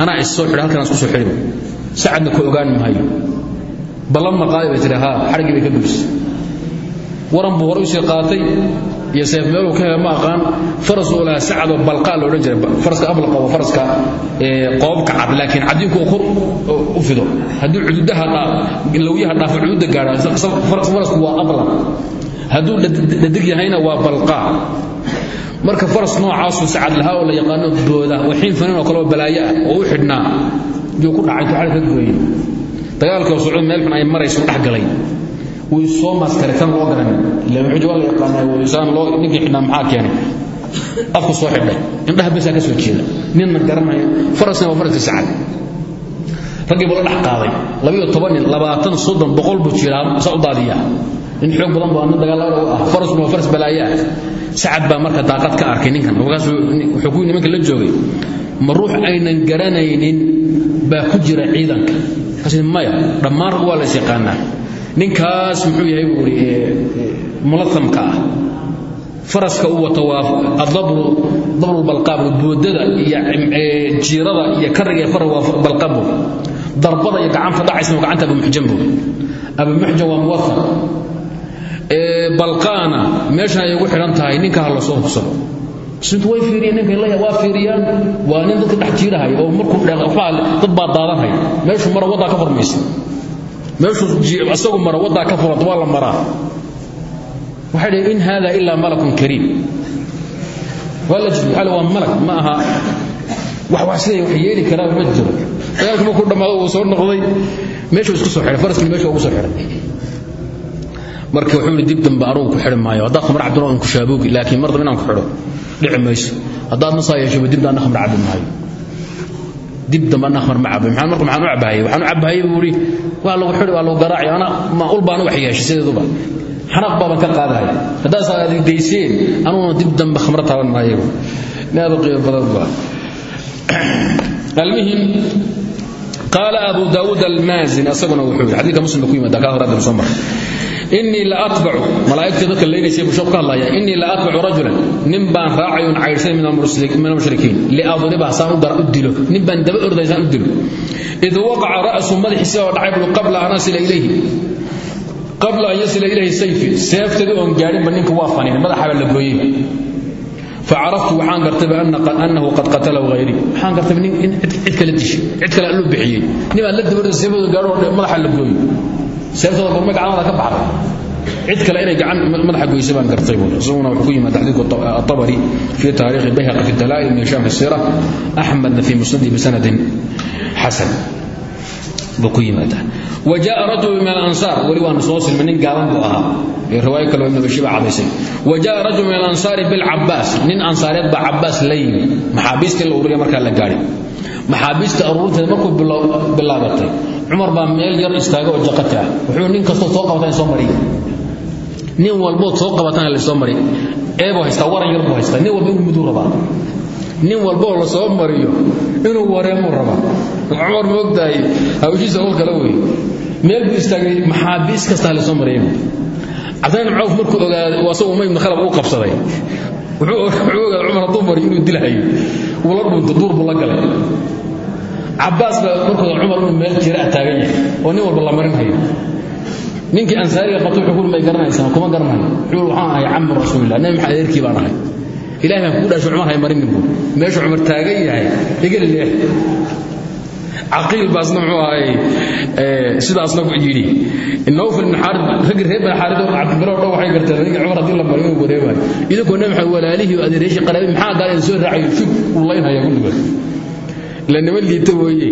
anaa is soo xidha halkanaan isku soo xidhin. Sacadna ku ogaan maayo ballanma qaadi bay tihi haa xadhiggii bay ka gubsay waran buu horay u sii qaatay iyo seef meeluu ka hela ma aqaan faras uu lahaa sacadoo balqaa la odhan jiray faraska ablaqa waa faraska qoobka cad laakiin caddiinku uu kor u fido. Hadduu cududaha lawyaha dhaafo cududda gaadha farasku waa ablaq hadduu dhadig yahayna waa balqaa. Marka faras noocaasuu sacad lahaa oo la yaqaano booda waxiin fanin oo kale oo balaayo ah oo u xidhnaa yuu ku dhacay intuu xadhig ka dagaalkii socdo meel xun ay marayso dhex galay wuu soo maaskare tan loo garanay ila wuxuu waa la yaqaanaa wiisaan loo ninkii xidhnaa maxaa keenay? Afku soo xidhay indhaha besaa ka soo jeeda. Ninna garanayo farasna waa faraskii sacad. Raggii buu la qaaday. Labiyo toban boqol buu jiraa. Saa u daadiyaa. Nin xoog badan buu nin dagaalada u ah faraskuna waa faras balaayaa. Sacad baa marka daaqad ka arkay ninkan. Markaasuu wuxuu ku nimanka la joogay ma ruux aynan garanaynin baa ku jira ciidanka maya dhammaan waa la is yaqaanaa. Ninkaas muxuu yahay buu ii mulatamka ah. Faraska uu wato waa adabru dabrulbalqaab boodada iyo jiirada iyo kariga fara waa balqabu darbada iyo gacanta dhacaysna waa gacanta abu muxjan buu abu muxjan waa muwafaq balqaana meeshan ay ugu xidhan tahay ninka ha la soo hubsado muslimiintu way fiiriyeen ninka la waa fiiriyaan. Waa nin dadka dhex jiirahay oo markuu dad baa daadanhaya meeshuu mara waddaa ka furmaysa. Meeshuu isagu mara waddaa ka furanta waa la maraa. Waxay dhaheen in hada ilaa malakun kariim. Waa la jiri xale waa malag ma aha. Wax wax siday wax yeeli karaa ma jiro. Dagaalku markuu dhammaado uu soo noqday meeshuu isku soo xidhay faraskii meesha ugu soo xidhay marka wuxuu yidhi dib dambe anugu ku xidhi maayo haddaad khamar cabdino aan ku shaaboogi laakiin mar dambe inaan ku xidho dhici mayso haddaad nasaa yeeshaba dib dambe khamar cabbi maayo dib dambe anna khamar ma cabbi maxaan marka maxaan u cabahayay waxaan u cabahayay buu yidhi waa lagu xidhi waa lagu garaacay ana ma ul baan u wax yeeshay sideeduba xanaq baaban ka qaadahaya haddaas aad dayseen anuguna dib dambe khamro taaban maayo naada qiimo badan baa المهم قال أبو داود المازن أصبنا وحول حديث مسلم inii laatbacu malaaigtii dadka laynaysa busha ka hadlaya inii la atbacu rajulan. Nin baan raacayun caydhsan min almushrikiin liadriba saan u dilo. Nin baan daba orday saan u dilo. Id waqaca ra'su madaxiisa oo dhacay buu qabla an asila ilayhi. Qabla an yasila ilayhi sayfi. Seeftadii oon gaadhinba ninka waa fanin madaxaba la gooyey. Facaraftu waxaan gartayba annahu qad qatalahu hayrii waxaan gartayba nin cid kale dishay cid kale alluu bixiyey. Nimaan la dabarda seefadoo gaadho madaa la gooyo seebtada bal magacadana ka baxday cid kale inay gacan madaxa goyse baan gartay buur isaguna wuxuu ku yimaad xadiidku atabari fi taariikhi bayhaqi fi dalaa'il min sharh sira axmedna fi musnadi bisanadin xasan buu ku yimaadaa wa jaaa rajulu min alansaar weli waan soo silmay nin gaaban buu ahaa. Riwaayo kale ibn bashir baa cadaysay wa jaaa rajulu min alansaari bilcabbaas nin ansaareed baa cabbaas la yimi. Maxaabiistii la ururiya markaa la gaadhi. Maxaabiista aruurinteeda markuu bilaabatay cumar baa meel yar istaaga oo jaqata ah wuxuu nin kastoo soo qabata soo mariya nin walbood soo qabatana la soo mari eebuu haystaa waran yarbuu haystaa nin walba inuu muduu rabaa. Nin walboo la soo mariyo inuu wareemuu rabaa. Cumar moogtahay hawshiisa oo kale wey meel buu istaagay maxaabiis kastaa la soo mariyay cabdillah ibn markuu ogaaday waa umay ibn uu qabsaday. Wuxuu ogaaday cumar hadduu inuu dilahayo. Uu la duur buu la galay cabaasba markooda cumar inuu meel jira taagan yahay oo nin walba la marin hayo. Ninkii ansaariga qabta wuxuu may garanaysaan kuma garanayo. Wuxuu waxaan ahay camu rasuulillah nabi maxamed adeerkii baan ahay. Ilahay ha kuu hay marinin buu meeshu cumar taagan yahay igel leex. Caqiil baasna muxuu ahay eh, sidaasna ku yidhi. Nawfal ibn xaarid raggii reer bani xaarid oo cabdibiroo dhan waxay garteen ninka cumar haddii la mariyo wareebayo idinkoo nabi maxamed walaalihii oo adeereeshii qaraabay maxaa gaala soo raacayo shug uu laynhaya kulligood ila nima liita weye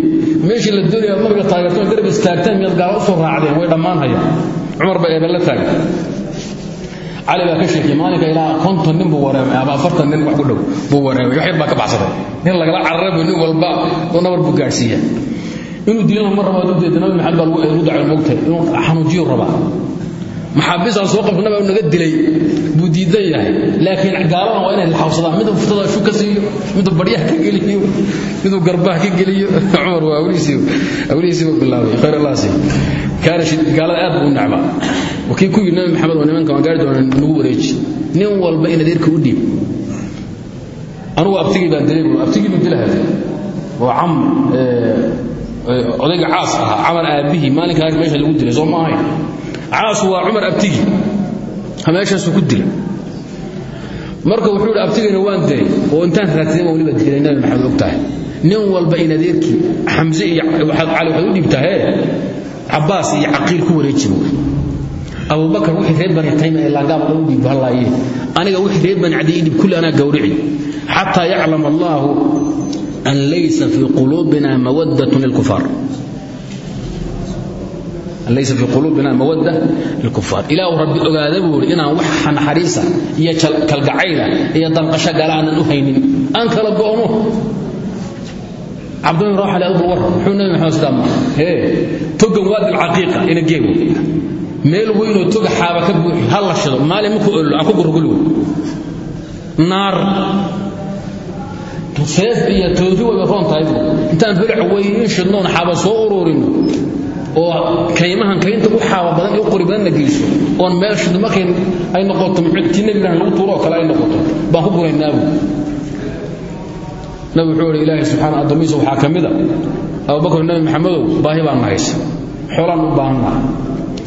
meeshii la doonaya ad marka taageerto garab istaagteen miyaad gaala u soo raacdeen way dhammaanhayaan umar ba eebella taagay. Cali baa ka sheekiyey maalinka ilaa konton nin buu wareemay ama afartan nin wax ku dhow buu wareemay wax yar ka baxsaday. Nin lagala cararabu nin walba nabar buu gaadhsiiyaa. Inuu diilana ma rabo aduu deedanabi maxamed baa lagu erudacal inuu xanuujiyu rabaa maxaabiis aan soo qabnaba uu naga dilay buu diidan yahay. Laakiin gaalana waa inay xawsadaan. Mid furtada shu ka siiyo mid baryaha ka geliyo mid garbaha ka geliyo. Umar waa awliisi billahi khayr allah si. Kaana gaalada aad buu nacba wakii ku nabi maxamed oo nimanka waan gaari doonaa nagu wareeji. Nin walba in adeerka u dhiib. Anugu abtigii baan dilay buu abtigii buu dilahay. Waa cam odayga caas ahaa camar aabihii maalinka har meesha lagu dilay soo ma caasu waa cumar abtigi. Meeshaasu ku dila marka wuxuu idhi waan dilay. Oo intaan raadsadayba weliba dilay nabi maxamed ogtahay nin walba in adeerkii xamse iyo cali waxay u dhiibtahe cabbaas iyo caqiil ku wareejiba abubakar wixii reer bani tayma ee laangaaba dhan u dhiib hallaayee aniga wixii reer bani cadiy idhib kulli anaa gawrici. Xataa yaclam an laysa fii quluubina mawaddatun lilkufaar laysa fii quluubina mawadda likufaar ilaahu rabbi ogaada buuhi inaan wax naxariisa iyo kalgacayla iyo danqasho gala aanan u haynin. Aan kala go'mo cabdumin raaxale abul war muxuu nabi maxamed sidaa maa hee togan waadi alcaqiiqa ina geego meel weynoo toga xaaba ka buuxi ha la shido. Maalin markuu ololo aan ku gurguligo naar. Seef iyo toofi wayba roon oo kaymahan kaynta u xaaba badan u qori badanna geyso oon meel shidno markay ay noqoto tii nebigan lagu tuuro oo kale ay noqoto baan ku guraynaabu nabi wuxuu ihi ilaahay subxaana addoomihiisa waxaa ka mid a abubakar nabi maxamedow baahi baan nahaysa xoolaan u baahannaha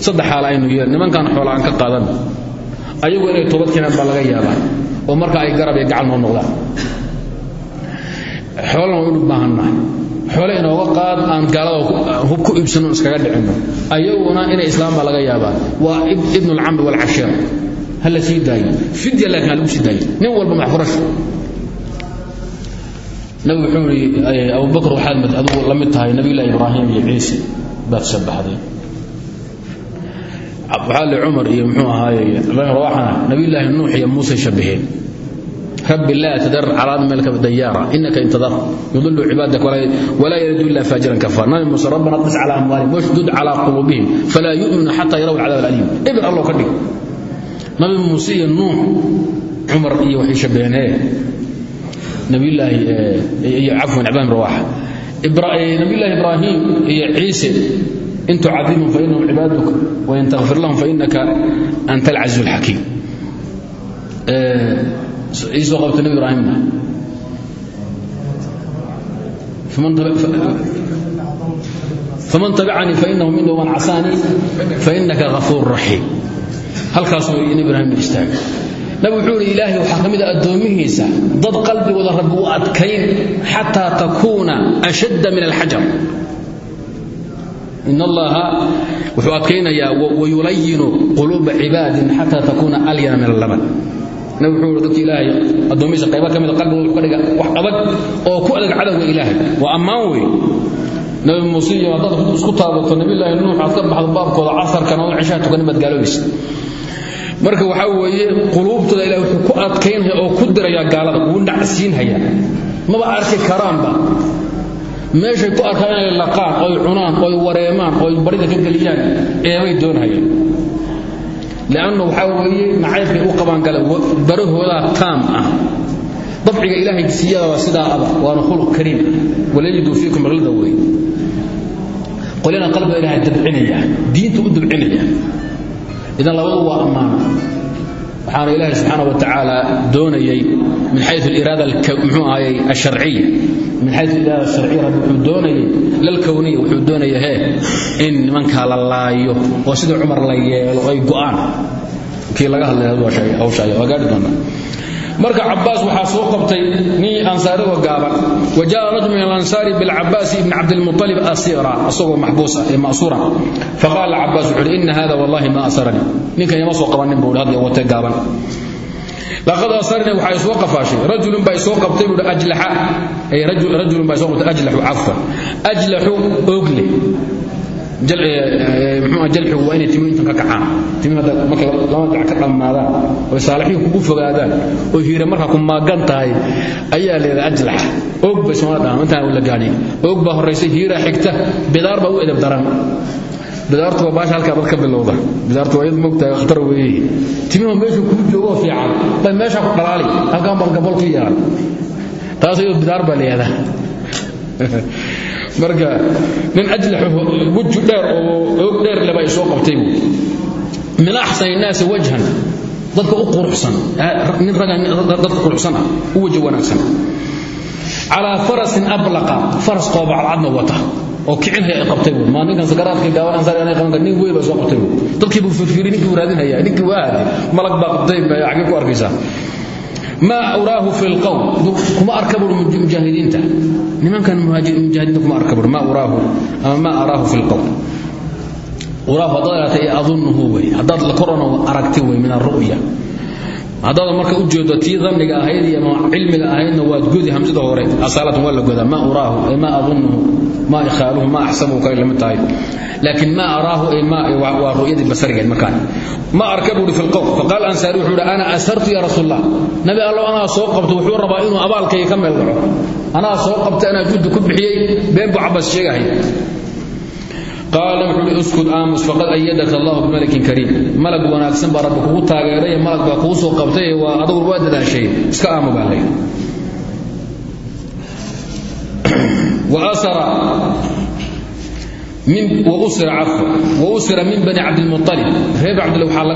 saddex xaal aynu yeel nimankan xoola ka qaadan. Ayagu inay toobad keenaan baa laga yaabaa oo marka ay garab iyo gacal noqdaan. Xoolana waynu baahannahay xoole inooga qaad aan gaalada ku iibsanno iskaga dhicinno ayaguna inay islaam baa laga yaabaa waa ibnu alcamri waalcashiir ha la sii daayo fidya laakiin lagu sii daayo nin walba maxfurasho nabigu wuxuu yidhi abubakr waxaad adigu la mid tahay nabiyullahi ibraahim iyo ciise. Baad shabaxday waxaa li cumar iyo muxuu ahaaye rawaxana nabiyullaahi nuux iyo muuse rabbi laa tadar cala ardi meelka dayaara. Inaka intadar yudillu cibaadaka walaa yalidu illa faajiran kafaar. Nabi muuse rabbana qis cala amwaalihim washdud cala quluubihim falaa yu'minu xataa yaraw alcadaab alaliim. Ibir allow ka dhig. Nabi muuse iyo nuux cumar iyo waxay shabbeenee nabiyullaahi eh, iyo cafwan ibrahim rawaaxa eh, nabiyullahi ibraahim iyo ciise in tucadibhum fainahum cibaaduka wain takfir lahum fainaka anta alcaziizu alxakiim eh, ciis soo qabta nebi ibraahimna faman tabicanii fainahu min waman casaanii fainaka afuur raxiim halkaasuu nebi ibraahimna istaagay nabi wuxuu ihi ilaahay waxaa ka mid ah a addoommihiisa dad qalbigooda rabbi u adkayn xataa takuuna ashadda min alxajar. In allaha wuxuu adkaynayaa wayulayinu quluuba cibaadin xataa takuuna alyana min allaban nabi wuxuu dadka ilaahay addoomihiisa qayba ka mid a qalbigooda wuxuu ka dhiga wax adag oo ku adag cadowga ilaahay. Waa ammaan wey nabi muuse iyo haddaad isku taabato nabiyullaahi nuux aad ka baxdo baabkooda casarkan oo cishaha tukanin baad gaaloobaysa marka waxaa weeye quluubtooda ilahay wuxuu ku adkaynaya oo ku diraya gaalada wuu nacsiinhaya maba arki karaanba. Meeshay ku arkaan inay laqaan oy cunaan oy wareemaan oy barida ka geliyaan eebay doonhayaan lannu waxaa weeye nacaybkay u qabaan gale barahoodaa taam ah dabciga ilaahay siiyada waa sidaa aba waana khuluq kariim walayajiduu fiikum rallada wey qolyana qalbiga ilaahay dabcinaya diinta u dabcinaya idan labadu waa ammaana waxaana ilaahay subxaana wa tacaala doonayay min xayu iraada mxuu ahayy asharciya. min xayu iraada asharciya rabbi wuxuu doonayay lalkowniya wuxuu doonaya hee in nimankaa la laayo oo sidii cumar la yeelo ay go'aan. Kii laga hadlay hawshaay waa gaadhi doonaa marka cabaas waxaa soo qabtay nin ansaarigo gaaban. Wa rajul min alansaari bilcabaas ibni cabdilmualib asira asagoo maxbuusa ee ma'suura. Faqaala cabaas wuxuu uhi ina hada wallahi ma asaranii ninkan ima soo qabanin buu hadda watee gaaban. Laqad asarni waxaa soo qafaashay. Rajulun baa soo qabtay buu ajlaxa. Ay rajulun baa soo qabtay ajlaxu cafwan. Ajlaxu mxuu jalxigu waa inay timihu intan ka kacaan. Timihu marka lama dac ka dhammaadaan oy saalixiin kugu fogaadaan oo hiire markaa ku maagan tahay ayaa leedahay ajlax. Oog bay soomala dhahaan la gaadhin. Oog baa horraysay hiiraa xigta bidaar baa u edab daran. Bidaartu waa baasha halkaa dad bilowda. Bidaartu waa iyad mogtahay khatar weeye timihu meeshu kuu joogoo fiican. Bay meesha ku dhalaali halkaan baan gabol ku yeelan taas iyadoo bidaar baa leedahay marka nin ajlaxu weju dheer oo dheer leba ay qabtay. Buu min axsan innaasi wajhan dadka u quruxsan nin raga dadka quruxsan ah u wanaagsan. Calaa farasin ablaqa faras qoobacadcadna wata oo kicinhaya ay qabtay buu. Maa ninkan sakaraadkii gaaban ansaar anay qaban nin weyn soo qabtay buu. Dadkii buu firfiiri ninkii buu raadinhayaa ninkii waa hade malag baa qabtay ku arkaysaa ma uraahu fi lqowm kuma arka bur mujaahidiinta nimankan mujaahidiinta kuma arka bur ma uraahu ama ma araahu fi lqowm uraahu haddaad ilaatay adunnuhu wey haddaad korano aragti wey min alru'ya haddaad marka u jeedo tii dhanniga ahayd iyo cilmiga ahaydna waad godi hamsada hore. Asaalatan waa la ma uraahu ay ma adunnuhu ma ikhaaluhu ma axsabuhu kay la mid tahay. Laakiin ma araahu ay waa ru'yadii basarigeed markaan ma arka buuri fi lqowm faqaal ansaari wuxuu ana asartu ya rasuul nabi allow anaa soo qabto? Wuxuu rabaa inuu abaalkayga ka meel dhaco anaa soo qabtay anaa juddi ku bixiyey been buu cabas sheegahay uskud aamus faqad ayadaka allahu bimalikin kariim malag wanaagsan baa rabbi kugu taageeray malag baa kugu soo qabtay waa adugu waa dadaashay iska aamu baa lay وأسر من وأسر عفوا وأسر من بني عبد المطلب ريب عبد الله وحال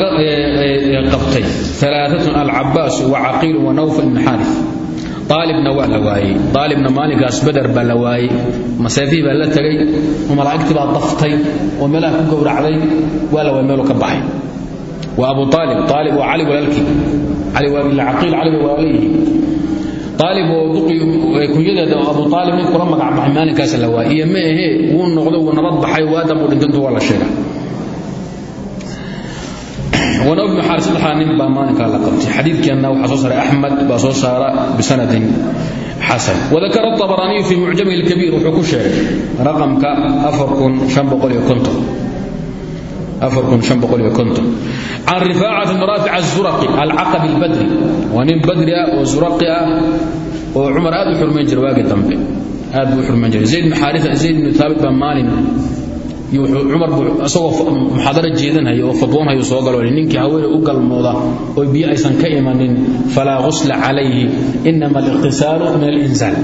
قبطي ثلاثة العباس وعقيل ونوفل بن حارث aalibna waa la waayey. Aalibna maalinkaas bader baa la waayey. Maseefihii baa la tegay oo malaa'igtii baa daftay. Oo meelaha ku gowracday. Waa la waayey meeluu ka baxay. Waa abu aalib aalib waa cali walaalkii. Cali waa caqiil. Cali bay walaalayihiin aalib oo kunyadeeda abu aalib nin kula magac baxay maalinkaas la waayey. Iyo ma ahee wuu noqday wuu nabad baxay. Waadam uu dhintantu waa la sheega wna bnu xaaris alxaanin baa maalinkaa la qabtay. Xadiidkeenna waxaa soo saaray axmed baa soo saara bisanadin xasan. Wadakara atabaraaniyu fii mucjamihi alkabiir wuxuu ku sheegay raqamka can rifaacat bn raafic azuraqi alcaqabi albadri. Waa nin badri ah oo zuraqi ah oo cumar aad u xurmayn jira waagii dambe. Aad buu u xurmayn jiray. Zayd bn xaarisa zayd bnu haabit baa maalin cumar buu isagoo muxaadaro jeedanhaya oo fadwoonhayo soo galo ninkii haweeney u galmooda oo biyo aysan ka imanin falaa ghusla calayhi inama aliqtisaalu min alinsaal.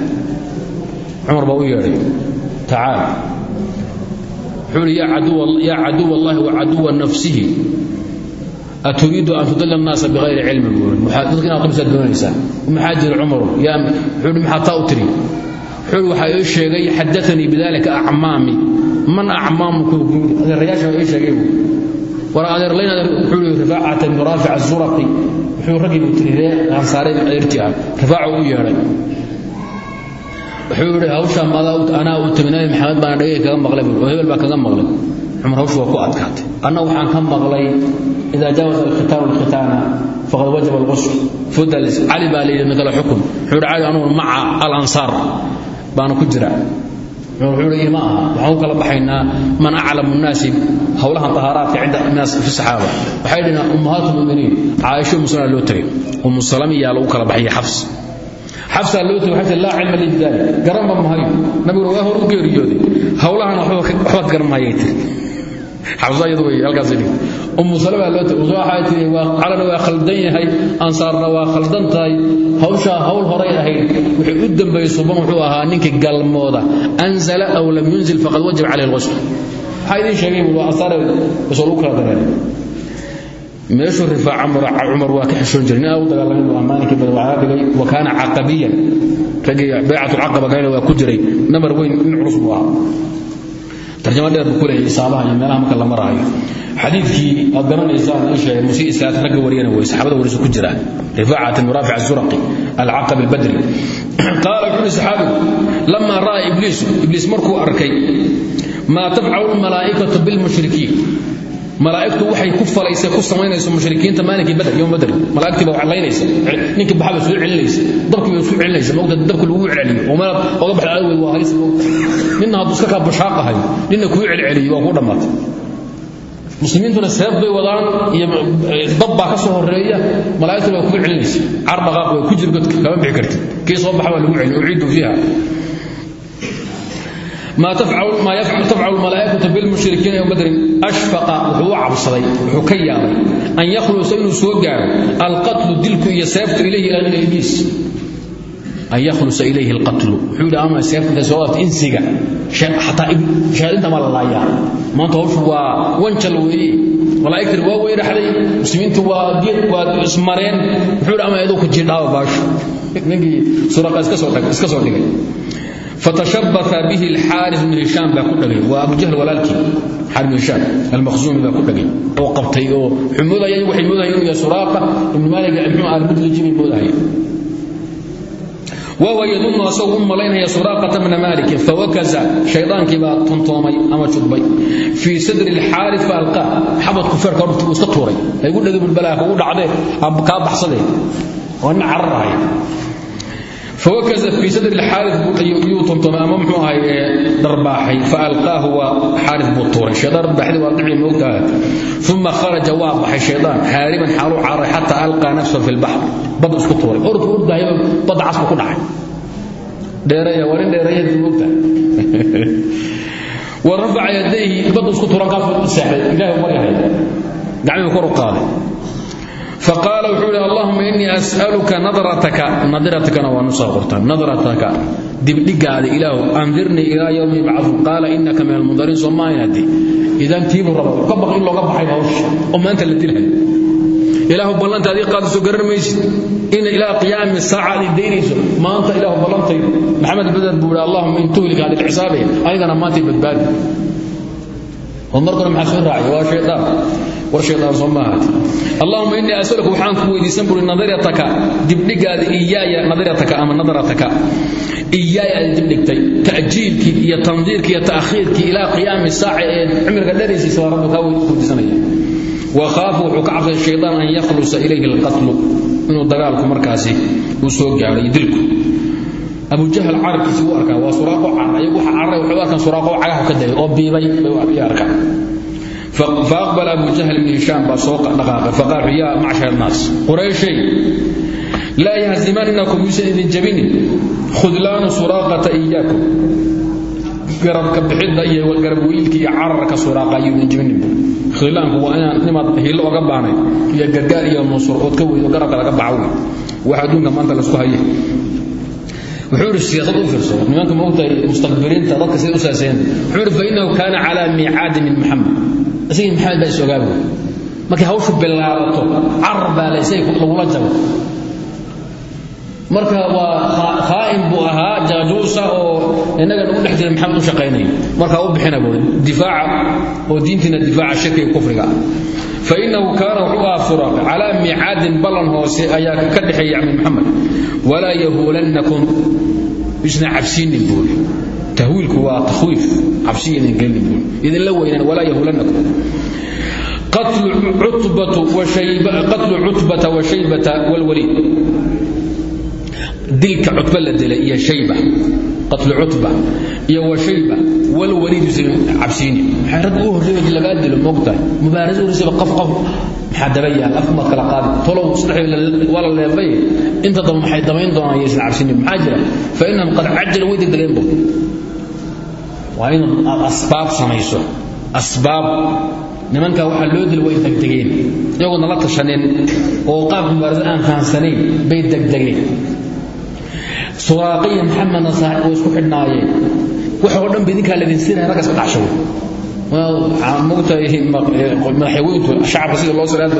Cumar baa u yeedhay tacaal. Wuxuu ihi yaa wa caduwa nafsihi aturiidu an tudilla annaasa bikayri cilmi buuri dadka inaad qabsaad doonaysaa. Maxaa jira cumaru wuxuu maxaa taa u tiri? Sheegay xadaanii bidalika acmaami man acmaamuku guuri adeerayaasha ii sheegay war adeerlayn adeer wuxuu yidhi rifaacata ibnu raafic azuraqi wuxuu raggii buu tiri ree ansaaray adeertii ah rifaacu u yeedhay. Wuxuu yidhi hawshaa maadaa anaa u timi maxamed baana dhagay kaga maqlay hebel baa kaga maqlay. Cumar hawshu ku adkaatay. Anna waxaan ka maqlay idaa jaawaza alkhitaanu alkhitaana faqad wajaba alqusl fudalis cali baa layidhi mikala xukun. Wuxuu yidhi cali anugu maca alansaar baana ku jira yidhi ma aha waxaan kala baxaynaa man aclamu nnaasi howlahan tahaaraadka cinda naas fi saxaaba. Waxay dhaheen muminiin. Caaisho umu salama loo tegay umu salami yaa lagu kala baxayay xafs. Xafsaa loo tegay waxay laa cilma li bidaalik garanba mahayo nabiguna waa hor u geeriyooday howlahan waxbaad garan mahayay tiri calana waa khaldan yahay ansaarna waa khaldan tahay. Hawshaa hawl horay ahayd wixii u dambeeyey suban wuxuu ahaa ninkii galmooda. Anzala aw lam yunzil faqad wajaba calayhi alghusl. Waxaa idiin sheegay waa ansaare basoo lagu kala dareen meeshuu rifaaca cumar waa ka xishoon jiray. Nin aa u dagaalamay buu maalinkii dhigay wa kaana caqabiyan. Raggii baycatu lcaqaba galayna waa ku jiray. Namar weyn nin culus buu ahaa tarjama dheer buu ku leeyahay isaabaha iyo meelaha marka la maraayo. Xadiidkii aad garanaysaan ii sheegay musii islaat ragga wariyana way saxaabada warisu ku jira rifaacat ibn raafic azuraqi alcaqab albadri. Qaala wuxuu saxaabigu lama ra'a ibliisu ibliis? Markuu arkay maa tafcalu lmalaa'ikatu bilmushrikiin malaa'igtu waxay ku falaysay ku samaynayso mushrikiinta maalinkii badr yowm badr. Malaa'igtii baa laynaysa ninkii baxaba soo celinaysa dabkii bay soo celinaysa moogta dabka lagu celceliyo. Oo meelaad oga baxda adweyd waa halis. Moogta ninna hadduu iska kaa bashaaqahayo ninna kuu celceliyo waa kuu dhammaatay. Muslimiintuna seef bay wadaan iyo dab baa ka soo horreeya malaa'igtuna waa kuu celinaysa car dhaqaaq ku jir godka kama bixi kartid. Kii soo baxa lagu celin uciidu fiiha ma tafcalu malaaikatu bilmushrikiina yowma badrin ashfaqa wuxuu u cabsaday wuxuu ka yaabay an yakhlusa inuu soo gaaro alqatlu dilku iyo seeftu ilayhi ila ibliis an yakhlusa ilayhi alqatlu wuxuu yidhi ama seefta intay soo gaarto insiga. Xataa shaadinta ma la laayaa. Maanta hawshu waa wanjal weeye malaa'igtani waa weeraxday muslimiintu waa waa ismareen. Wuxuu yidhi ama ayadoo ku jirdhaaba baashu. Ninkii suraqa iska soo dhigay fatashabbaha bihi alxaaris bnu hishaam baa ku dhagay. Waa abujahl walaalkii. Xaar bnu hishaam almaqsuumi baa ku dhagay. Oo qabtay oo waxay moodahayeen waxay moodahayeen inuu yahay suraaqa ibnu maalik muxuu arbudli jibay moodahayeen wahuwa yadunnu asagoo u malaynaya suraaqata bna maalikin fawakaza shaydaankii baa tontoomay ama jugbay fii sadri alxaaris fa alqaa xabad kufeerka hortu iska tuuray. Ay gu dhagay bulbalaha ugu dhacdee kaa baxsadee oo ina cararahay fawakaza fii sadr xaari buyuu tuntamay ama mxuu ahay dharbaaxay faalqaahu waa xaari buu tuuray shayaan dharbaaxdi waa dhici moogtaha uma kharaja waa baxay shayaan haariban xaaluu caaray xataa alqaa nafsahu fi lbaxr bad isku tuuray ordu ordaayo bad casbu ku dhacay dheereeya waa nin dheereeyada moogtaha wa rafaca yadayhi badu isku tuuran qaabku seexday ilaahi umar yahay gacmihu kor u qaaday faqaala wuxuu idhi allahuma innii as'aluka nadrataka nadiratana waa nusoo qorta nadrataka dibdhigaada ilaahu andirnii ilaa yowmi yubcadu qaala innaka min almundariin soo maaynadi idan tiibu raba ka baq in looga baxay hawsha oo maanta la dilhay ilaahu ballantaadii qaadaso garan maysid in ilaa qiyaami saaca ad daynayso maanta ilaahu ballantay maxamed badar buu idhi allahuma in tuhlik hada lxisaabe anigana maantay badbaadi oo markana maxaa soo raacay? Waa shaydaan war shaydaan soo maaha allahuma innii asaluka waxaan ku weydiisan buri nadarataka dibdhigaada iyaaya nadarataka ama nadarataka. Iyaaya aad dibdhigtay ta'jiilkii iyo tandiirkii iyo ta'khiirkii ilaa qiyaami saaca ee cimriga dharaysiisa waa rabbi kaa weydiisanaya. Wakhaafu wuxuu ka cabsay shaydaan an yakhlusa ilayhi alqatlu inuu dagaalku soo dilku abujahl carabkiisi u arkaa waa suraaqo carar ayagu waa carar waxay u cagaha ka dayay oo biibay bay u arkaan. Faaqbala abu jahl ibn hishaam baa soo dhaqaaqay faqaal wuxuu yaa macshar naas qurayshay laa yahsimanninakum yuusan idin jabinin khudlaanu suraaqata iyaakum garabka bixidda iyo garab wiilka iyo cararka suraaqa ayuu idin jabinin. Khudlaanku waa inaan nimaad oga baanay iyo gargaar iyo munsur ka weydo garabka laga baxa wey wax adduunka maanta la isku haye wuxuu yidhi siyaasad u fiirsado nimanka moogtahay mustaqbiriinta dadka siday u saaseen wuxuu yidhi fainahu kaana calaa miicaadi min maxamed isagii maxamed baa is ogaabi markay hawshu bilaabato carar baa laysay lagula jabo marka waa khaa'in buu ahaa jaajuusa oo innagan u dhex jira maxamed u shaqaynaya markaa u bixina buu difaaca oo diintiina difaaca shirkiga kufriga fainahu kaana wuxuu ahaa furaaq calaa miicaadin ballan hoose ayaa ka dhexeeya min maxamed walaa yahuulannakum isna cabsiinin buuri tahwiilku waa takhwiif cabsi idin gelin buuri idinla weynan walaa yahuulannakum qatlu cutbata wa shaybata walwaliid dilka cutba la dilay iyo shayba qatlu cutba iyo wa shayba walwaliid cabsiini. Maxay rag u horreeyo lagaa dilo moogtahay mubaarasa urisaba qaf qaf maxaa daba yaal afma kala qaadi. Tolow saddex waa la leebay. Inta daba maxay damayn doonaan yaysan cabsini maxaa jira? Fa innahum qad cajala way degdegeen bu waa in aad asbaab samayso. Asbaab. Nimanka waxaa loo dila way degdegeen. Iyagoo nala tashaneen oo qaabka mubaarasa aan fahamsanayn bay degdegeen suwaaqiyo maxamedna saaxib way isku xidhnaayeen. Waxoo dhan ba idinkaa ladinsiinaya ragga iska dhaxshawo ah, eh, madaxweyntu shacabka sida loo sira aad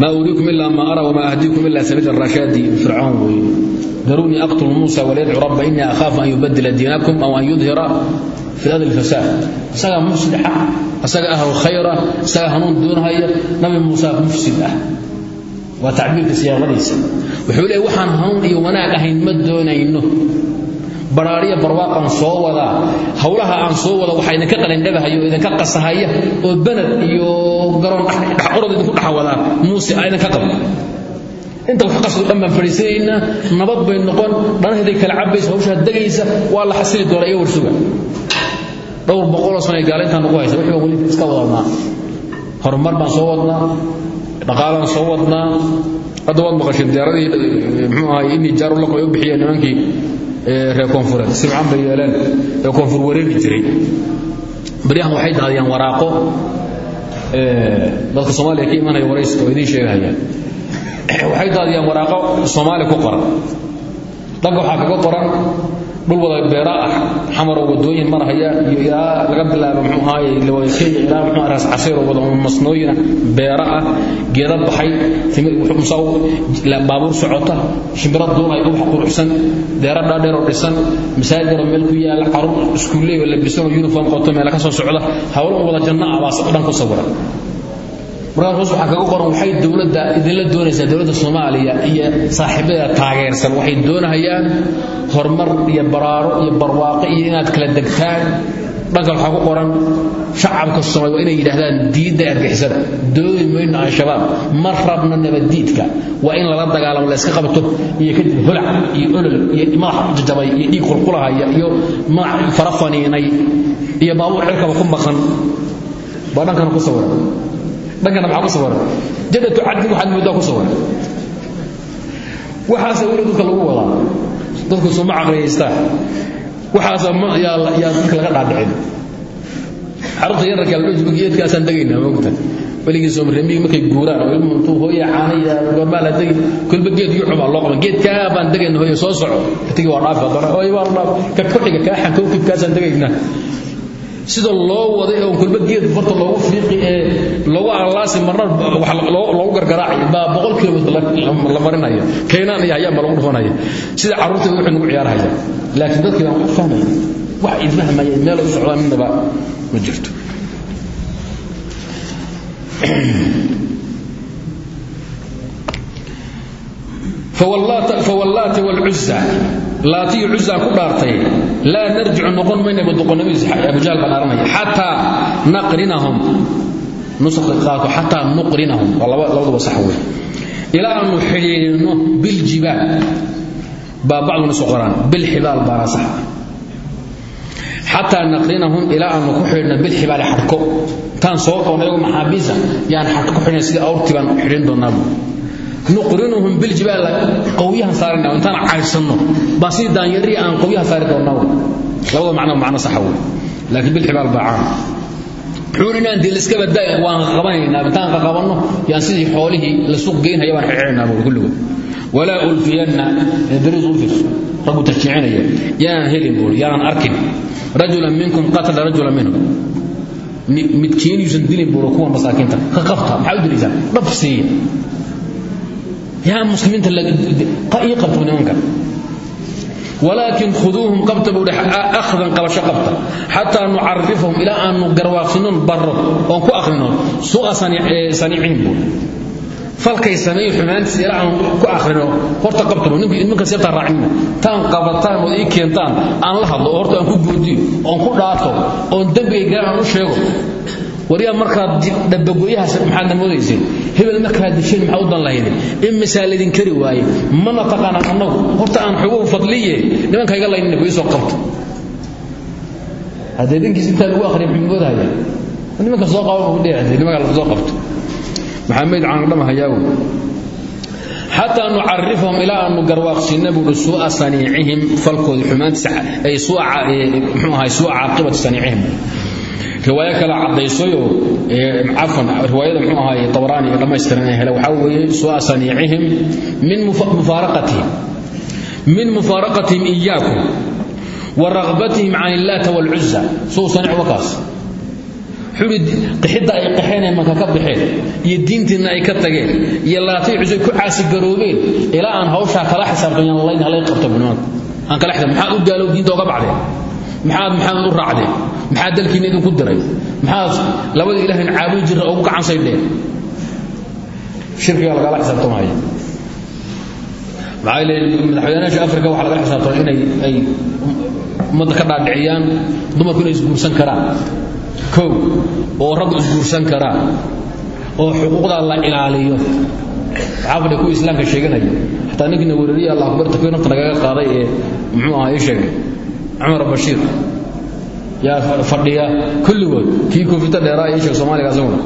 ba u uriikum ilaa maa ara wmaa ahdiikum ilaa sabiila rashaadi fircawn weeye daruunii aqtulu muusa walyadcu rabba inii akhaafu an yubadila diinakum aw an yudhira fi lardi lfasaad isagaa mufsidaxa isaga ahlu ah khayra ah, isagaa hanuun doonhaya nabi muusa mufsid ah. Waa tacbiirka siyaaqadiisa wuxuu leey waxaan hawn iyo wanaag ahayn ma doonayno. Baraariya barwaaqan soo wadaa hawlaha aan soo wada waxaa idinka qalindhabahaya oo idinka qasahaya oo banad iyo garoon orod idinku dhex wadaa muuse aa idinka qabo. Inta wax qasdo dhan baan nabad bay noqon dhanaheeday kala cabaysa hawshaa degaysa waa la xasili doonaa iyo warsuga dhowr boqoloo sano ee gaalintaan ugu haysa wixii weli iska wadanaa horumar baan soo wadnaa dhaqaalaan soo wadnaa hadda waad maqasheen diyaaradii muxuu ahay inii jaarulaq ay u bixiyeen nimankii reer koonfureed. Sibcan bay yeeleen. Ee koonfur wareegi jiray. Baryahan waxay daadiyaan waraaqo dadka soomaaliya ka imanaya warayska oo idiin sheegahayaan. Waxay daadiyaan waraaqo soomaali ku qoran. Dhanka waxaa kaga qoran dhul wada beera ah xamaroo wadooyin marahaya iyo ilaa laga bilaabo mxuu ahaaye lawada kenya ilaa mxuu raas casiiroo wada masnooyina beera ah geeda baxay baabuur socota shimbiro duulay ubax quruxsan deera dhaadheeroo dhisan masaajidoo meel ku yaalla carruur iskuuleyo labisanoo uniform qoto meela ka soo socda hawlo wada janno ah dhan ku sawiran markaas waxaa kaga qoran waxay dowladda idinla doonaysaa dowladda soomaaliya iyo saaxiibada taageersan. Waxay doonahayaan horumar iyo baraaro iyo barwaaqo iyo inaad kala degtaan. Dhanka waxaa ku qoran shacabka soomaaliya waa inay yidhaahdaan diidda argixisada. Dooni mayno al-shabaab ma rabno nabaddiidka waa in lala dagaalamo la iska qabto iyo kadib holac iyo olol iyo madax jajabay iyo dhiig qulqulahaya iyo madax fara faniinay iyo baabuur cirkaba ku maqan. Baa ku sawiran dhankana maxaa ku sawiran jadatu cadli waxaad moodaa ku sawiran waxaase weli lagu wadaa. Dadku suma caqliyaystaan waxaasa yaa dadka laga dhaadhicin. Carruurta yararka aldhoji geedkaasaan degaynaa moogta weligii soomremigi markay guuraan? Oo ilmuhu intuu hooya caanaya goormaa la degi kolba geed yucubaa loo qaban geedkaa baan degayna hooya soo soco. Tigi waa dhaafi haddana hooya waa dhaaf. Ka kuxiga kaa xankowkibkaasaan degaynaa sida loo waday oo kulba geed farta loogu fiiqi ee loogu allaasi marna wax loogu gargaraaci baa boqol la marinaya keenaan iyo hayaan lagu dhufanaya sida carruurta wuxuu nagu ciyaarhaya laakiin dadkii baan wax wax ay fahmayeen meel u socdaan midnaba ma jirto. Fawallaati laatiyo cuzaa ku dhaartay. Laa narjicu noqon mayna buduqonnimadiis abujahl baan aranaya xataa naqrinahum. Nusakha qaarko xataa nuqrinahum. Waa labaduba sax wey ilaa aanu xidhiidhino biljibaal baa bacduna soo qoraan. Bilxibaal baana naqrinahum ilaa aanu ku xidhino bilxibaali xadhko. Intaan soo qoon ayago maxaabiisa yaan xadhko ku xidhina sidii awrtii nuqrinuhum biljibaal qowyahan saarina intaan caydsanno baa sidii daanyarii aan qowyaha saari doonnaa labada macno macno saxa wey laakiin bilxibaal baa caan. Xuun inaan dil iska badaa waan qabanaynaa intaan qaqabanno yaan sidii xoolihii la suuq geynhaya baan xirxirnaa buu kulligood walaa ulfiyanna beriis u fiirso raggu tarjiicinaya yaanan helin buuri yaanan arkin. Rajulan minkum qatala rajulan minhum. Midkiin yuusan dilin buuri kuwa masaakiinta. Ka qabta yaa muslimiinta ii qabto nimankan walaakin khuduuhum qabta buu akhdan qabasho qabta xataa nucarifahum ilaa aanu garwaaqsinon barro oon ku akhrino su'a saniicihim buu falkay sameeyo xumaantiisa ilaa aan ku akhrino horta qabtaba nimanka seebtaa raacinina taan qabataan oo ii keentaan aan la hadlo horta aan ku goodiyo oon ku dhaato oon dembigay garan aan u sheego waryaa markaad dhabagoyahaas maxaad namoodayseen hebel markaad disheen maxaa u dan lahaydeen imisaa laydin kari waaye mana taqaanaan annagu. Horta aan xuguhu fadliye nimanka iga laynina ku iisoo qabta haddee dinkiis intaa lagu akhriya muxuu moodahaya nimanka soo qaban ugu dheecday nimanka la soo qabto. Maxamed caanadhama hayaawo. Xataa nucarifahum ilaa aanu garwaaqsiinna buuhi suu'a saniicihim falkooda xumaantiisa ay mxuu ahay suu'a caaqibati saniicihim riwaayo kale caddaysayo cafan riwaayada mxuu ahaay tabaraani ee dhammaystiran ee hele waxaa weeye su'a saniicihim min mufaaraqatihim min mufaaraqatihim iyaakum wa ragbatihim can illaata waalcuza suu saniic wakaas xuri qixidda ay qaxeen ee manka ka baxeen iyo diintiinna ay ka tageen iyo laatay cusay ku caasigaroobeen ilaa aan hawshaa kala xisaabtan layn halay qabto nimanka aan kala xisaab maxaad u gaalow diinta oga maxaad maxamed u raacdeen maxaa dalkiina idinku diray? Maxaad labada ilaahin caabudi jira ugu gacan saydheen shirkiga lagala xisaabtamaya maxaa leeyihiin madaxweynayaasha afrika waxaa lagala xisaabtama inay ay ummadda ka dhaadhiciyaan dumarku inay isguursan karaan. Kow oo raggu isguursan karaan. Oo xuquuqdaa la ilaaliyo. Waxaa fadhiya kuwa islaamka sheeganaya xataa ninkiina weerariya allah akbar takbiir nafta nagaga qaaday ee muxuu ahaa ii sheegay cumar bashiir yaa fadhiya kulligood kii koofita dheeraa ii sheeg soomaaliga asaguna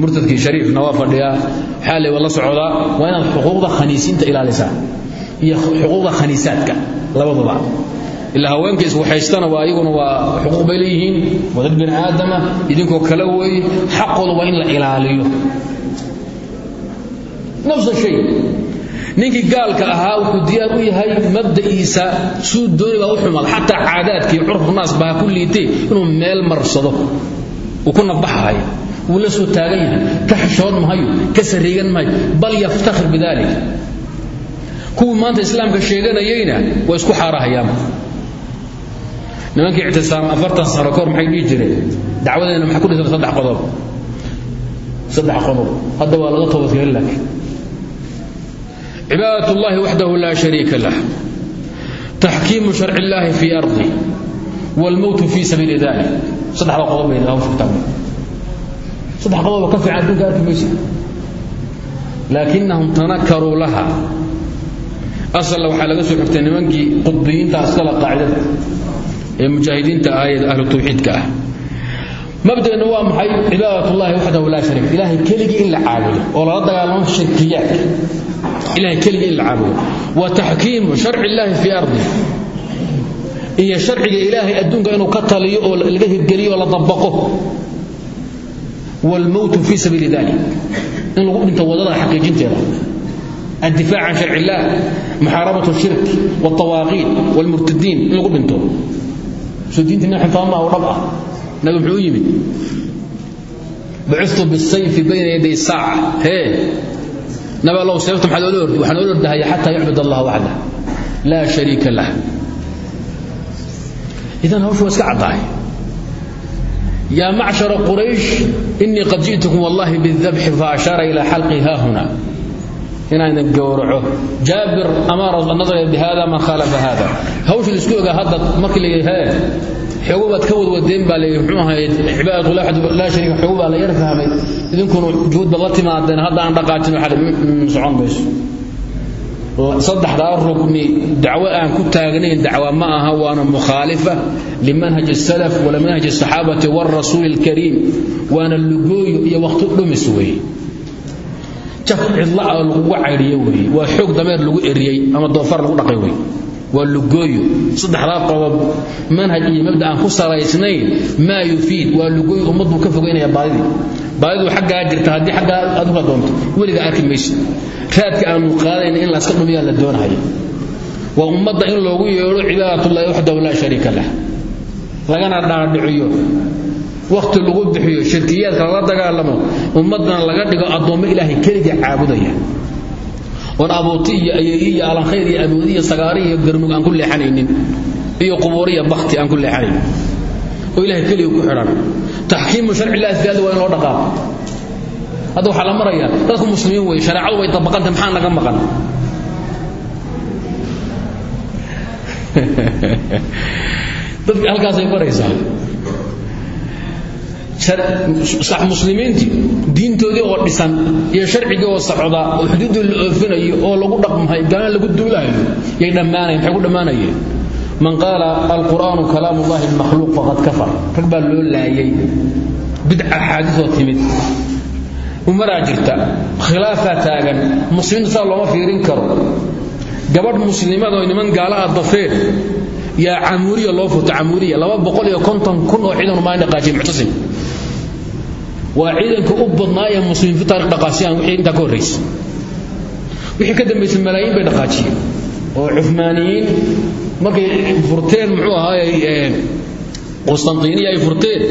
murtadkii shariifna waa fadhiyaa waxaa le la socdaa waa inaad xuquuqda khaniisiinta ilaalisaa. Iyo xuquuqda khaniisaadka labaduba. Ilaa haweenka iswaxaystana waa iyaguna waa xuquuq bay leeyihiin. Waa dad bini aadama idinkoo kale weeye xaqooda waa in la ilaaliyo. Nafsa shay ninkii gaalka ahaa wuxuu diyaar u yahay mabda'iisa suu dooni baa u xumaad xataa caadaadkii curfu naas baa ku inuu meel marsado. Uu ku nabaxahay wuu la soo taagan yahay. Ka xishood mahayo ka sariigan mahayo bal yaftakhir bidalik. Kuwii maanta islaamka sheeganayeyna waa isku xaarahayaan. Nimankii ictisaam afartan sano kahor maxay dhihi jireen? Dacwadeena maxaa ku dhisan saddex qodob? Saddex qodob. Hadda waa laga toobadkeen laakiin عبادة الله وحده لا شريك له تحكيم شرع الله في أرضه والموت في سبيل ذلك صدح قضاء بين الله وشكتاب صدح قضاء وكفي عن دون ذلك ميسي لكنهم تنكروا لها أصلا لو حلقة سحبتين منكي قطبيين تأصل قاعدة mabdana waa maxay? Cibaadat llahi laa shariik. Ilaahay keligii in la caabudo oo lala dagaalamo shirkiyaadka ilahay keligii in la caabudo. Wa taxkiimu sharci illaahi ardi. Iyo sharciga ilaahay adduunka inuu ka taliyo oo laga hirgeliyo la dabaqo wlmowtu fii sabiili dali in lagu dhinto waddada xaqiijinteeda. Addifac can sharci illah muxaarabatu shirk wاlawaaqiid wاlmurtadiin in lagu dhinto. Soo diinti nabi muxuu u yimid? Bucithtu bisayfi bayna yaday saaca. Hee nabi allow seefta maxaad oola waxaan oola ordahaya xataa yucbud allah waxdah laa shariika lah. Idan hawshu waa iska caddahay. Yaa macshara quraysh qad ji'tukum wallahi bidabxi faashaara ilaa xalqi haahuna inaan gowraco. Jaabir amaara nadara bihada man khaalafa hada hawsha la isku ogaa hadda markii la xoogo baad ka wadwadeen baa la muxuu ahayd cibaadatu laa shariika xoogo baa la yar fahmay idinkuna juhud baad la timaadeen hadda aan dhaqaajin waxa socon mayso. Saddexdaa rugni dacwo aan ku taagnayn dacwa ma aha waana mukhaalifa limanhaj salaf wala manhaj saxaabati warasuuli alkariim waana lugooyo iyo waqti dhumis weeye jaf cidla lagugu caydhiyo weeye waa xoog dameer lagu eriyey ama doofar lagu dhaqay weeye waa lugooyo saddexdaa qodob manhaj iyo mabda aan ku salaysnayn maa yufiid waa lugooyo ummaddu ka fogaynaya baadidii. Baadidu xaggaa jirta haddii xaggaa aad uka doonto. Weliga arki maysid. Raadka aanu qaadayna in layska dhumiyaa la doonahayo waa ummadda in loogu yeedho cibaadatullahi waxdahu laa shariika lah. Lagana dhaadhiciyo. Wakhti lagu bixiyo shirkiyaadka lala dagaalamo ummaddana laga dhigo addoommo ilaahay keligii caabudaya oon abuuti iyo ayeeyi iyo alankhayr iyo aboodi iyo sagaari iyo garmug aan ku leexanaynin iyo qubuuri iyo bakti aan ku leexanaynin. Oo ilahay keliga ku xidhan. Taxkiimu sharci illahi fi waa in loo dhaqaaqo hadda waxaa la marayaa dadku muslimiin weeye shareecadu way dabaqantay maxaa naga maqan? Dadka halkaasay baraysaa muslimiintii diintoodii oo dhisan iyo sharcigii oo socda oo xuduuddii la oofinayo oo lagu dhaqmahay gaana lagu duulahayo yay dhammaanayen maxay ku dhammaanayeen? Man qaala alqur'aanu kalaam ullahi faqad kafar. Rag loo laayay. Bidca xaadisoo timid. Umaraa jirta khilaafaa taagan muslimiinta saa looma fiirin karo. Gabadh muslimada oo niman gaalaha dafeen yaa camuuriya loo furta camuuriya laba boqol iyo konton kun oo ciidan maa dhaqaajiye muctasim waa ciidanka u badnaa ee muslimiin fi taarikh wixii intaa ka wixii ka dambaysay malaayiin bay dhaqaajiyeen. Oo cufmaaniyiin markay furteen muxuu ahaayey qustantiniya ay furteen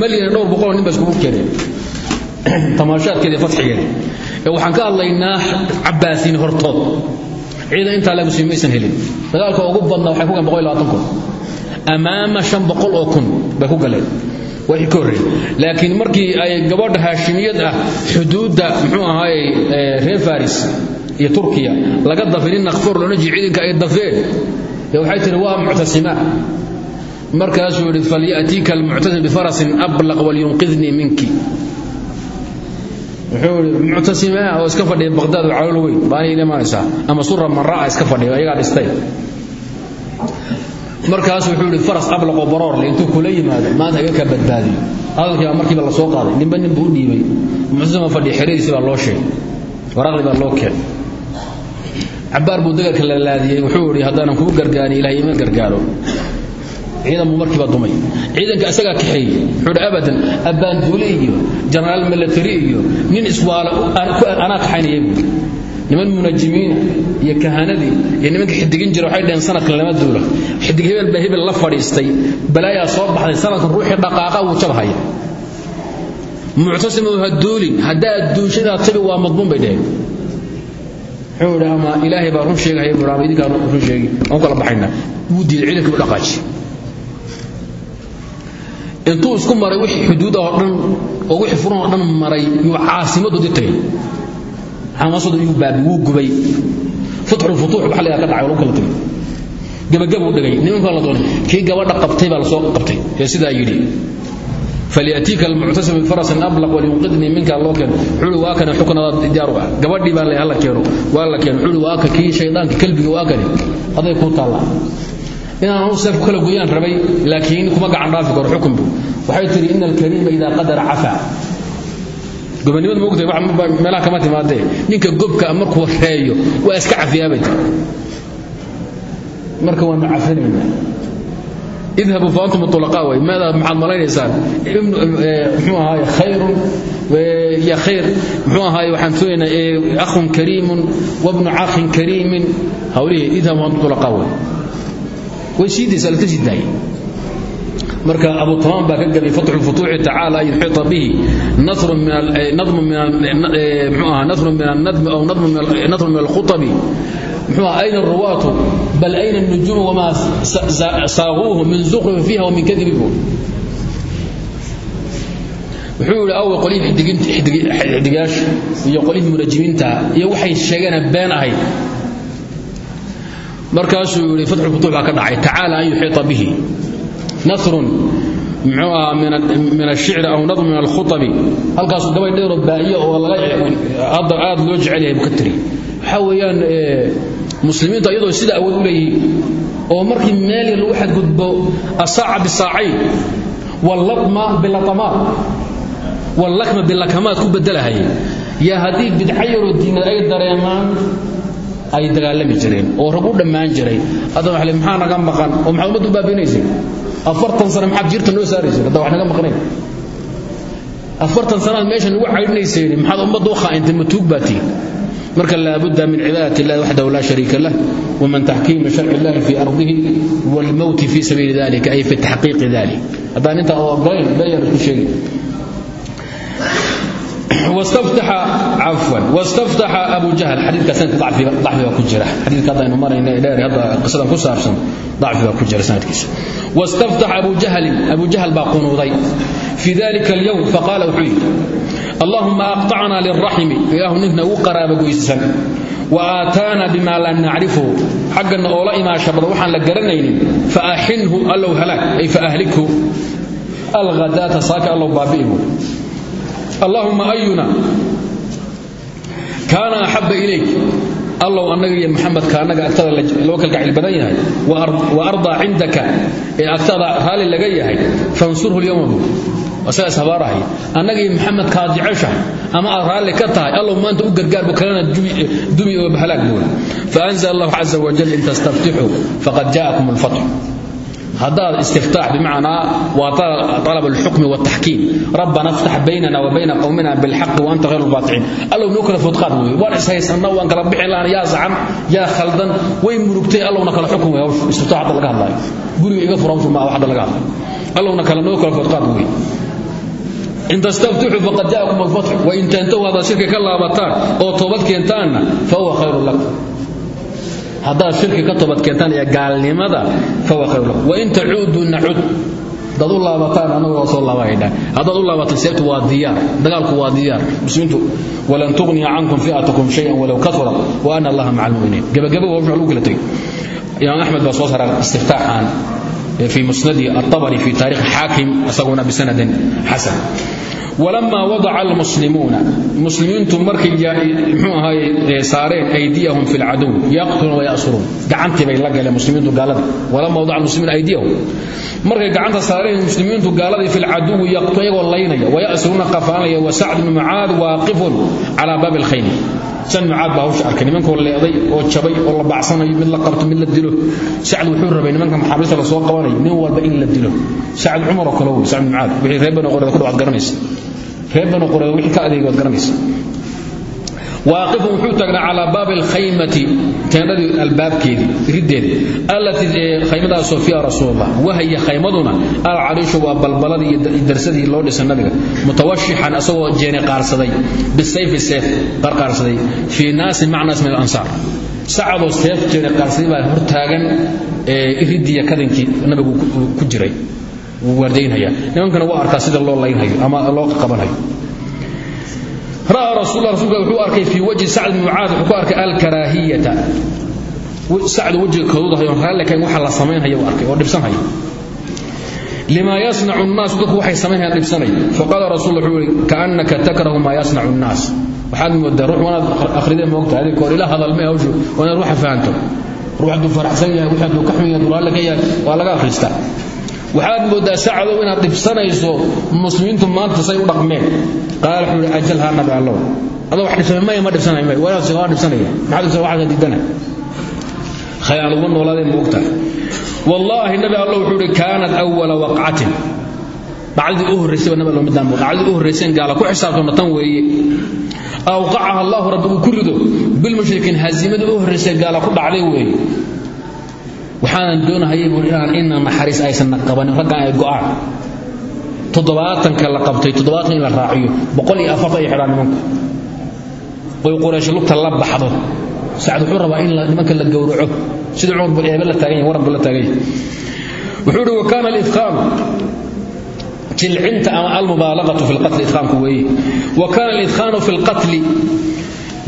malyan dhowr boqoloo nin ba iskugu keeneen. Tamaashaadkeeda fatxigeeda ee waxaan ka hadlaynaa cabbaasiin hortood. Ciidan intaa lagu sii maysan helin. Dagaalka ugu badnaa waxay ku galeen boqol kun. Amaama shan boqol oo kun bay ku galeen wixii ka horreeyey laakiin markii ay gabadha haashimiyad ah xuduudda muxuu ahaayey reer faris iyo turkiya laga dafay nin nakfor loona ciidanka ay dafeen. Waxay tihi waa muctasima markaasuu yidhi falyatiika almuctasim bifarasin ablaq walyunqidnii minki. Wuxuu yidhi muctasima oo iska fadhiya baqdaad oo calool weyn. Baanay imanaysaa ama sura maraa iska fadhiya ayagaa dhistay markaasuu wuxuu yidhi faras ablaq oo baroor leh intuu kula yimaado maanta iga ka badbaadiyo. Hadalkii baa markiiba la soo qaaday ninba nin buu u dhiibay. Muctasima fadhiya xeradiisi baa loo sheegay. Waraaqdii baa loo keenay. Cabbaar buu dagarka la laadiyey wuxuu yidhi haddaanan kugu gargaarin ilahay ima gargaaro. Ciidan buu markiiba dumay. Ciidanka isagaa kaxeeyey. Wuxuu yidhi abadan abbaanduule iyo jenaraal milatari iyo nin iswaala anaa kaxaynaya buuri niman munajimiina iyo kahanadii iyo nimanka xidigin jira waxay dhaheen sanadkan lama duula xidig hebel la fadhiistay. Balaayaa soo baxday sanadkan ruuxii dhaqaaqa wuu jabhaya muctasim ha duulin haddaad tabi waa madmuun bay dhaheen. Wuxuu baa run sheegahaya buu run sheegi aan kala baxaynaa wuu diiday ciidankii u dhaqaaji. Intuu isku maray wixii xuduud oo dhan oo wixii furan oo dhan maray yuu caasimadoodii tagay amasuud iyuu baabay wuu gubay. Futxul futuux waxa la ka dhacay kala tegay. Gabagab uu dhagay nimanka la doonay kii gabadha qabtay baa la soo qabtay. Ee sidaa yidhi falyatiika almuctasib bifarasin ablaq waliyunqidnii minka loo keeno waa kane xukunada jaaru ah. Gabadhii baa la hala keeno waa la keeno. Xuli waa ka kii shaydaanka kalbiga waa kane aday ku taallaa inaan seef kala goyaan rabay laakiin kuma gacan dhaafi karo xukunbu waxay tidhi ina alkariima idaa qadara cafaa gobanimadu mogta meelaha kama timaadee ninka gobka ah markuu reeyo waa iska cafiyaabay. Marka waanu cafinayna idhabu faantum ulaqaa way maada maxaad malaynaysaan eh, mxuu ahaaye khayrun eh, ya khayr. Mxuu ahaaye waxaan sooyaynaa eh, akhun kariimun wabnu akhin kariimin. Hawlihii idhabu faantum ulaqaa way. Way siidaysaalta sii marka abu tamaam baa ka gabay fatxu lfutuuxi tacaala an bihi nasrun min min mxuu aha alkhutabi. Ayna alruwaatu bal ayna alnujuumu wamaa saaquuhu min zuqrifi fiiha wa min kadibi buu wuxuu yidhi awe qolyihii xidigayaasha iyo qolyihii munajimiinta iyo waxay sheegeena been ahayd. Markaasuu yidhi fatxu lfutuux baa ka dhacay. Tacaala an bihi nasrun muxuu ahaa min ashicri aw nadm min alkhutabi halkaasuu gabay dheero baa'iyo oo laga aad loo jecel yahay buu ka tiri waxaa weeyaan muslimiintu iyadoo sida awood u leeyihiin oo markii meel yar lagu xadgudbo asaaca bisaacayn wallaqma bilatamaat wallakma bilakamaad ku bedelahaya yaa haddii bidca yaroo diinad ay dareemaan ay dagaalami jireen oo rag u dhammaan jiray waxle maxaa naga maqan oo maxaad ummaddu baabinaysay afartan sano maxaad jirta noo saaraysay hadda wax naga maqnayn. Afartan sanaad meesha nagu caydhinayseen maxaad ummadda u khaa'intay matuug baa tihin marka laabudda min cibaadati illahi waxdahu laa shariika lah waman taxkiima sharci illahi fii ardihi waalmowti fii sabiili dalika ay fi taxqiiqi dalik haddaan intaa ogolayn bayaan isku sheegi wastaftaxa abu jahl xadiikaasanadkadacfiba ku jira xadiika haddaynu marayna ee dheer hadda qisadan ku saabsan dacfi baa ku jira sanadkiisa wastaftaxa abu jahlin abu jahl baa qunuuday fii dalika alyowm faqaala wuxuu yidhi allahuma aqtacnaa lilraximi ilaahu ninkna ugu qaraabagoysan wa aataana bimaa laa nacrifuhu xaggana oola imaasha badan waxaan la garanaynin fa axinhu allow halaag ay fa ahlikhu alghadaata saaka allow baabi'igu allahuma ayuna kaana axaba ilayk. Allow annaga iyo maxamedka annaga agtada loo kalgacayl badan yahay. Wa ardaa cindaka ee agtada raalli laga yahay. Fansurhu lyowmabu waa sidaas habaarahay. Annaga iyo maxamedka aad jeceshahay ama aad raalli ka tahay allow maanta u gargaarbu kalena dumi oo halaag buula faanzl allahu caza wajal in tastaftixuu faqad jaa'akum alfatxu haddaad istiftaax bimacnaa waa alab alxukmi wataxkiim rabbana aftax baynana wa bayna qowmina bilxaqi waanta hayru lfaaticiin allow noo kala fodqaad wey waan ishaysanna waan kala bixi lahana yaa saxan yaa khaldan way murugtay allowna kala xukm wey hawshu istiftaax hadda laga hadlaayo. Guriga iga fura hawshu maa hadda laga hadlayo allowna kala noo kala fodqaad wey in tastaftixuu faqad jaakum alfatxu wain tantahu haddaad shirka ka laabataan oo toobad keentaanna fa huwa khayru lakum haddaad shirki ka tobad keentaan iyo gaalnimada fawa khayr lakum. Wain tacuudu nacud haddaad u laabataan annagu waa soo laabahaynaa haddaad u laabataan seebtu waa diyaar. Dagaalku waa diyaar. Muslimiintu walan tughniya cankum fi'atukum shayan walow kathura. Wa ana allaha maca almu'miniin gabagaba waa wuxuu lagu kala tegey. Imaam baa soo saaray istiftaaxan fi musnadi aabri fi taarikhi xaakim isaguna bisanadin xasan walamaa wadaca almuslimuuna muslimiintu markay mxuu ahaay saareen aydiyahum fi lcaduw yaqtuluuna wayasuruun gacantii bay la galeen muslimiintu gaalada. Walamaa wadaca almuslimuuna aydiyahum. Markay gacanta saareen muslimiintu gaaladii fi lcaduwi yaqtu iyagoo laynaya wayasuruuna qafaalanaya wa sacd bnu mucaad waaqifun calaa baabi alkhayni san mucaad baa hawsha arkay nimankoo leeday oo jabay oo la bacsanayo mid la qabto mid la dilo. Sacd wuxuu rabay nimanka maxaabiista la soo qabanay amray nin walba in la dilo. Sacad cumar oo kale wey sacad mucaad wixii reer banu ku dhaw garanaysa. Reer banu wixii ka adeega ad garanaysa. Waaqifun wuxuu taagnaa calaa baabi alkhaymati teendhadii albaabkeedii riddeedii allatii khaymadaasoo fiiha rasuulullah. Wahaya khaymaduna alcariishu waa balbaladii iyo darsadii loo dhisa nabiga. Mutawashixan jeene qaarsaday bisayfi seef qarqaarsaday fii naasi macnaas min alansaar sacadoo seef jiray qaarsadi baa hortaagan iridiya kadankii nabigu ku jiray. Wuu waardaynhaya nimankana waa arkaa sida loo laynhayo ama loo qabanhayo ra'aa rasul rasulka wuxuu arkay fii wajhi sacd bin mucaad wuxuu ku arkay alkaraahiyata. Sacdu wejiga kaduudahayo raallekayn waxa la samaynhaya uu arkay oo dhibsanhaya lima yasnacu nnaas dadku waxay samaynhayaan dhibsanaya faqaala rasul kaannaka takrahu maa yasnacu nnaas waxaad moodaa ruux waanaad akhride moogta adig hor ila hadalme hawshu waa inaad ruuxa ruux hadduu faraxsan yahay ruux hadduu ka xun yahay dulaalla waa laga akhristaa waxaad moodaa sacadow inaad dhibsanayso muslimiintu maanta say u dhaqmeen. Qaala wuxuu ihi nabi allow. Adoo wax dhibsamay maya ma dhibsanay maya. Wanaas waa dhibsanaya. Maxaa dhibsan diidana khayr aan uga noolaadeen moogtahay nabi allow wuxuu ihi kaanat awala dhacdadii u horraysay nabi allow midaan dhacdadii u horrayseen gaala ku xisaabtana tan weeye. Awqacaha allahu rabbi uu ku rido bilmushrikiin haziimadii u horraysay gaala ku dhacday weeye waxaanan doonahayay buu inaan ina naxariis aysanna qabanin raggan ay go'aan. Toddobaatanka la qabtay toddobaatan in la raaciyo boqol iyo afartan ay xidhaan nimanku. Oy quraysh lugta la baxdo. Sacad wuxuu rabaa in nimanka la gowraco. Sidii cumar buu eebe la taagan yahay waran buu jilcinta ama almubaalaqatu fi lqatli idqaanku weeye. Wa kaana alidqaanu fi lqatli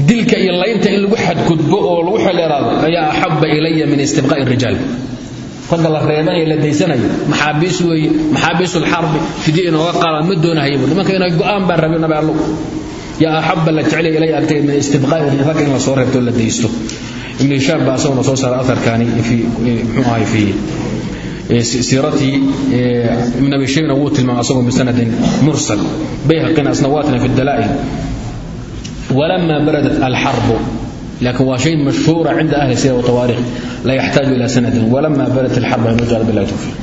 dilka iyo laynta in lagu xadgudbo oo lagu xeleeraado ayaa axabba ilaya min istibqaa'i rijaal. Ragga la reebanayo la daysanayo maxaabiis weeye maxaabiisu lxarbi fidyo inooga qaadaan ma doonahaya bu nimanka inay go'aan baan rabin nabi allow yaa axabba la jeclay ilaya agtay min istibqaa'i ragga in la soo reebto la daysto. Ibnu hishaam baa asaguna soo saara aharkaani muxuu ahay fi siiratii ibn abi shaybna wuu tilmaamay asagoo bisanadin mursal bayhaqina asnawaatna fi dalaa'il ولما بردت الحرب لكن هو شيء مشهور عند أهل السيرة والتواريخ لا يحتاج إلى سند ولما بردت الحرب نجعل بالله توفيق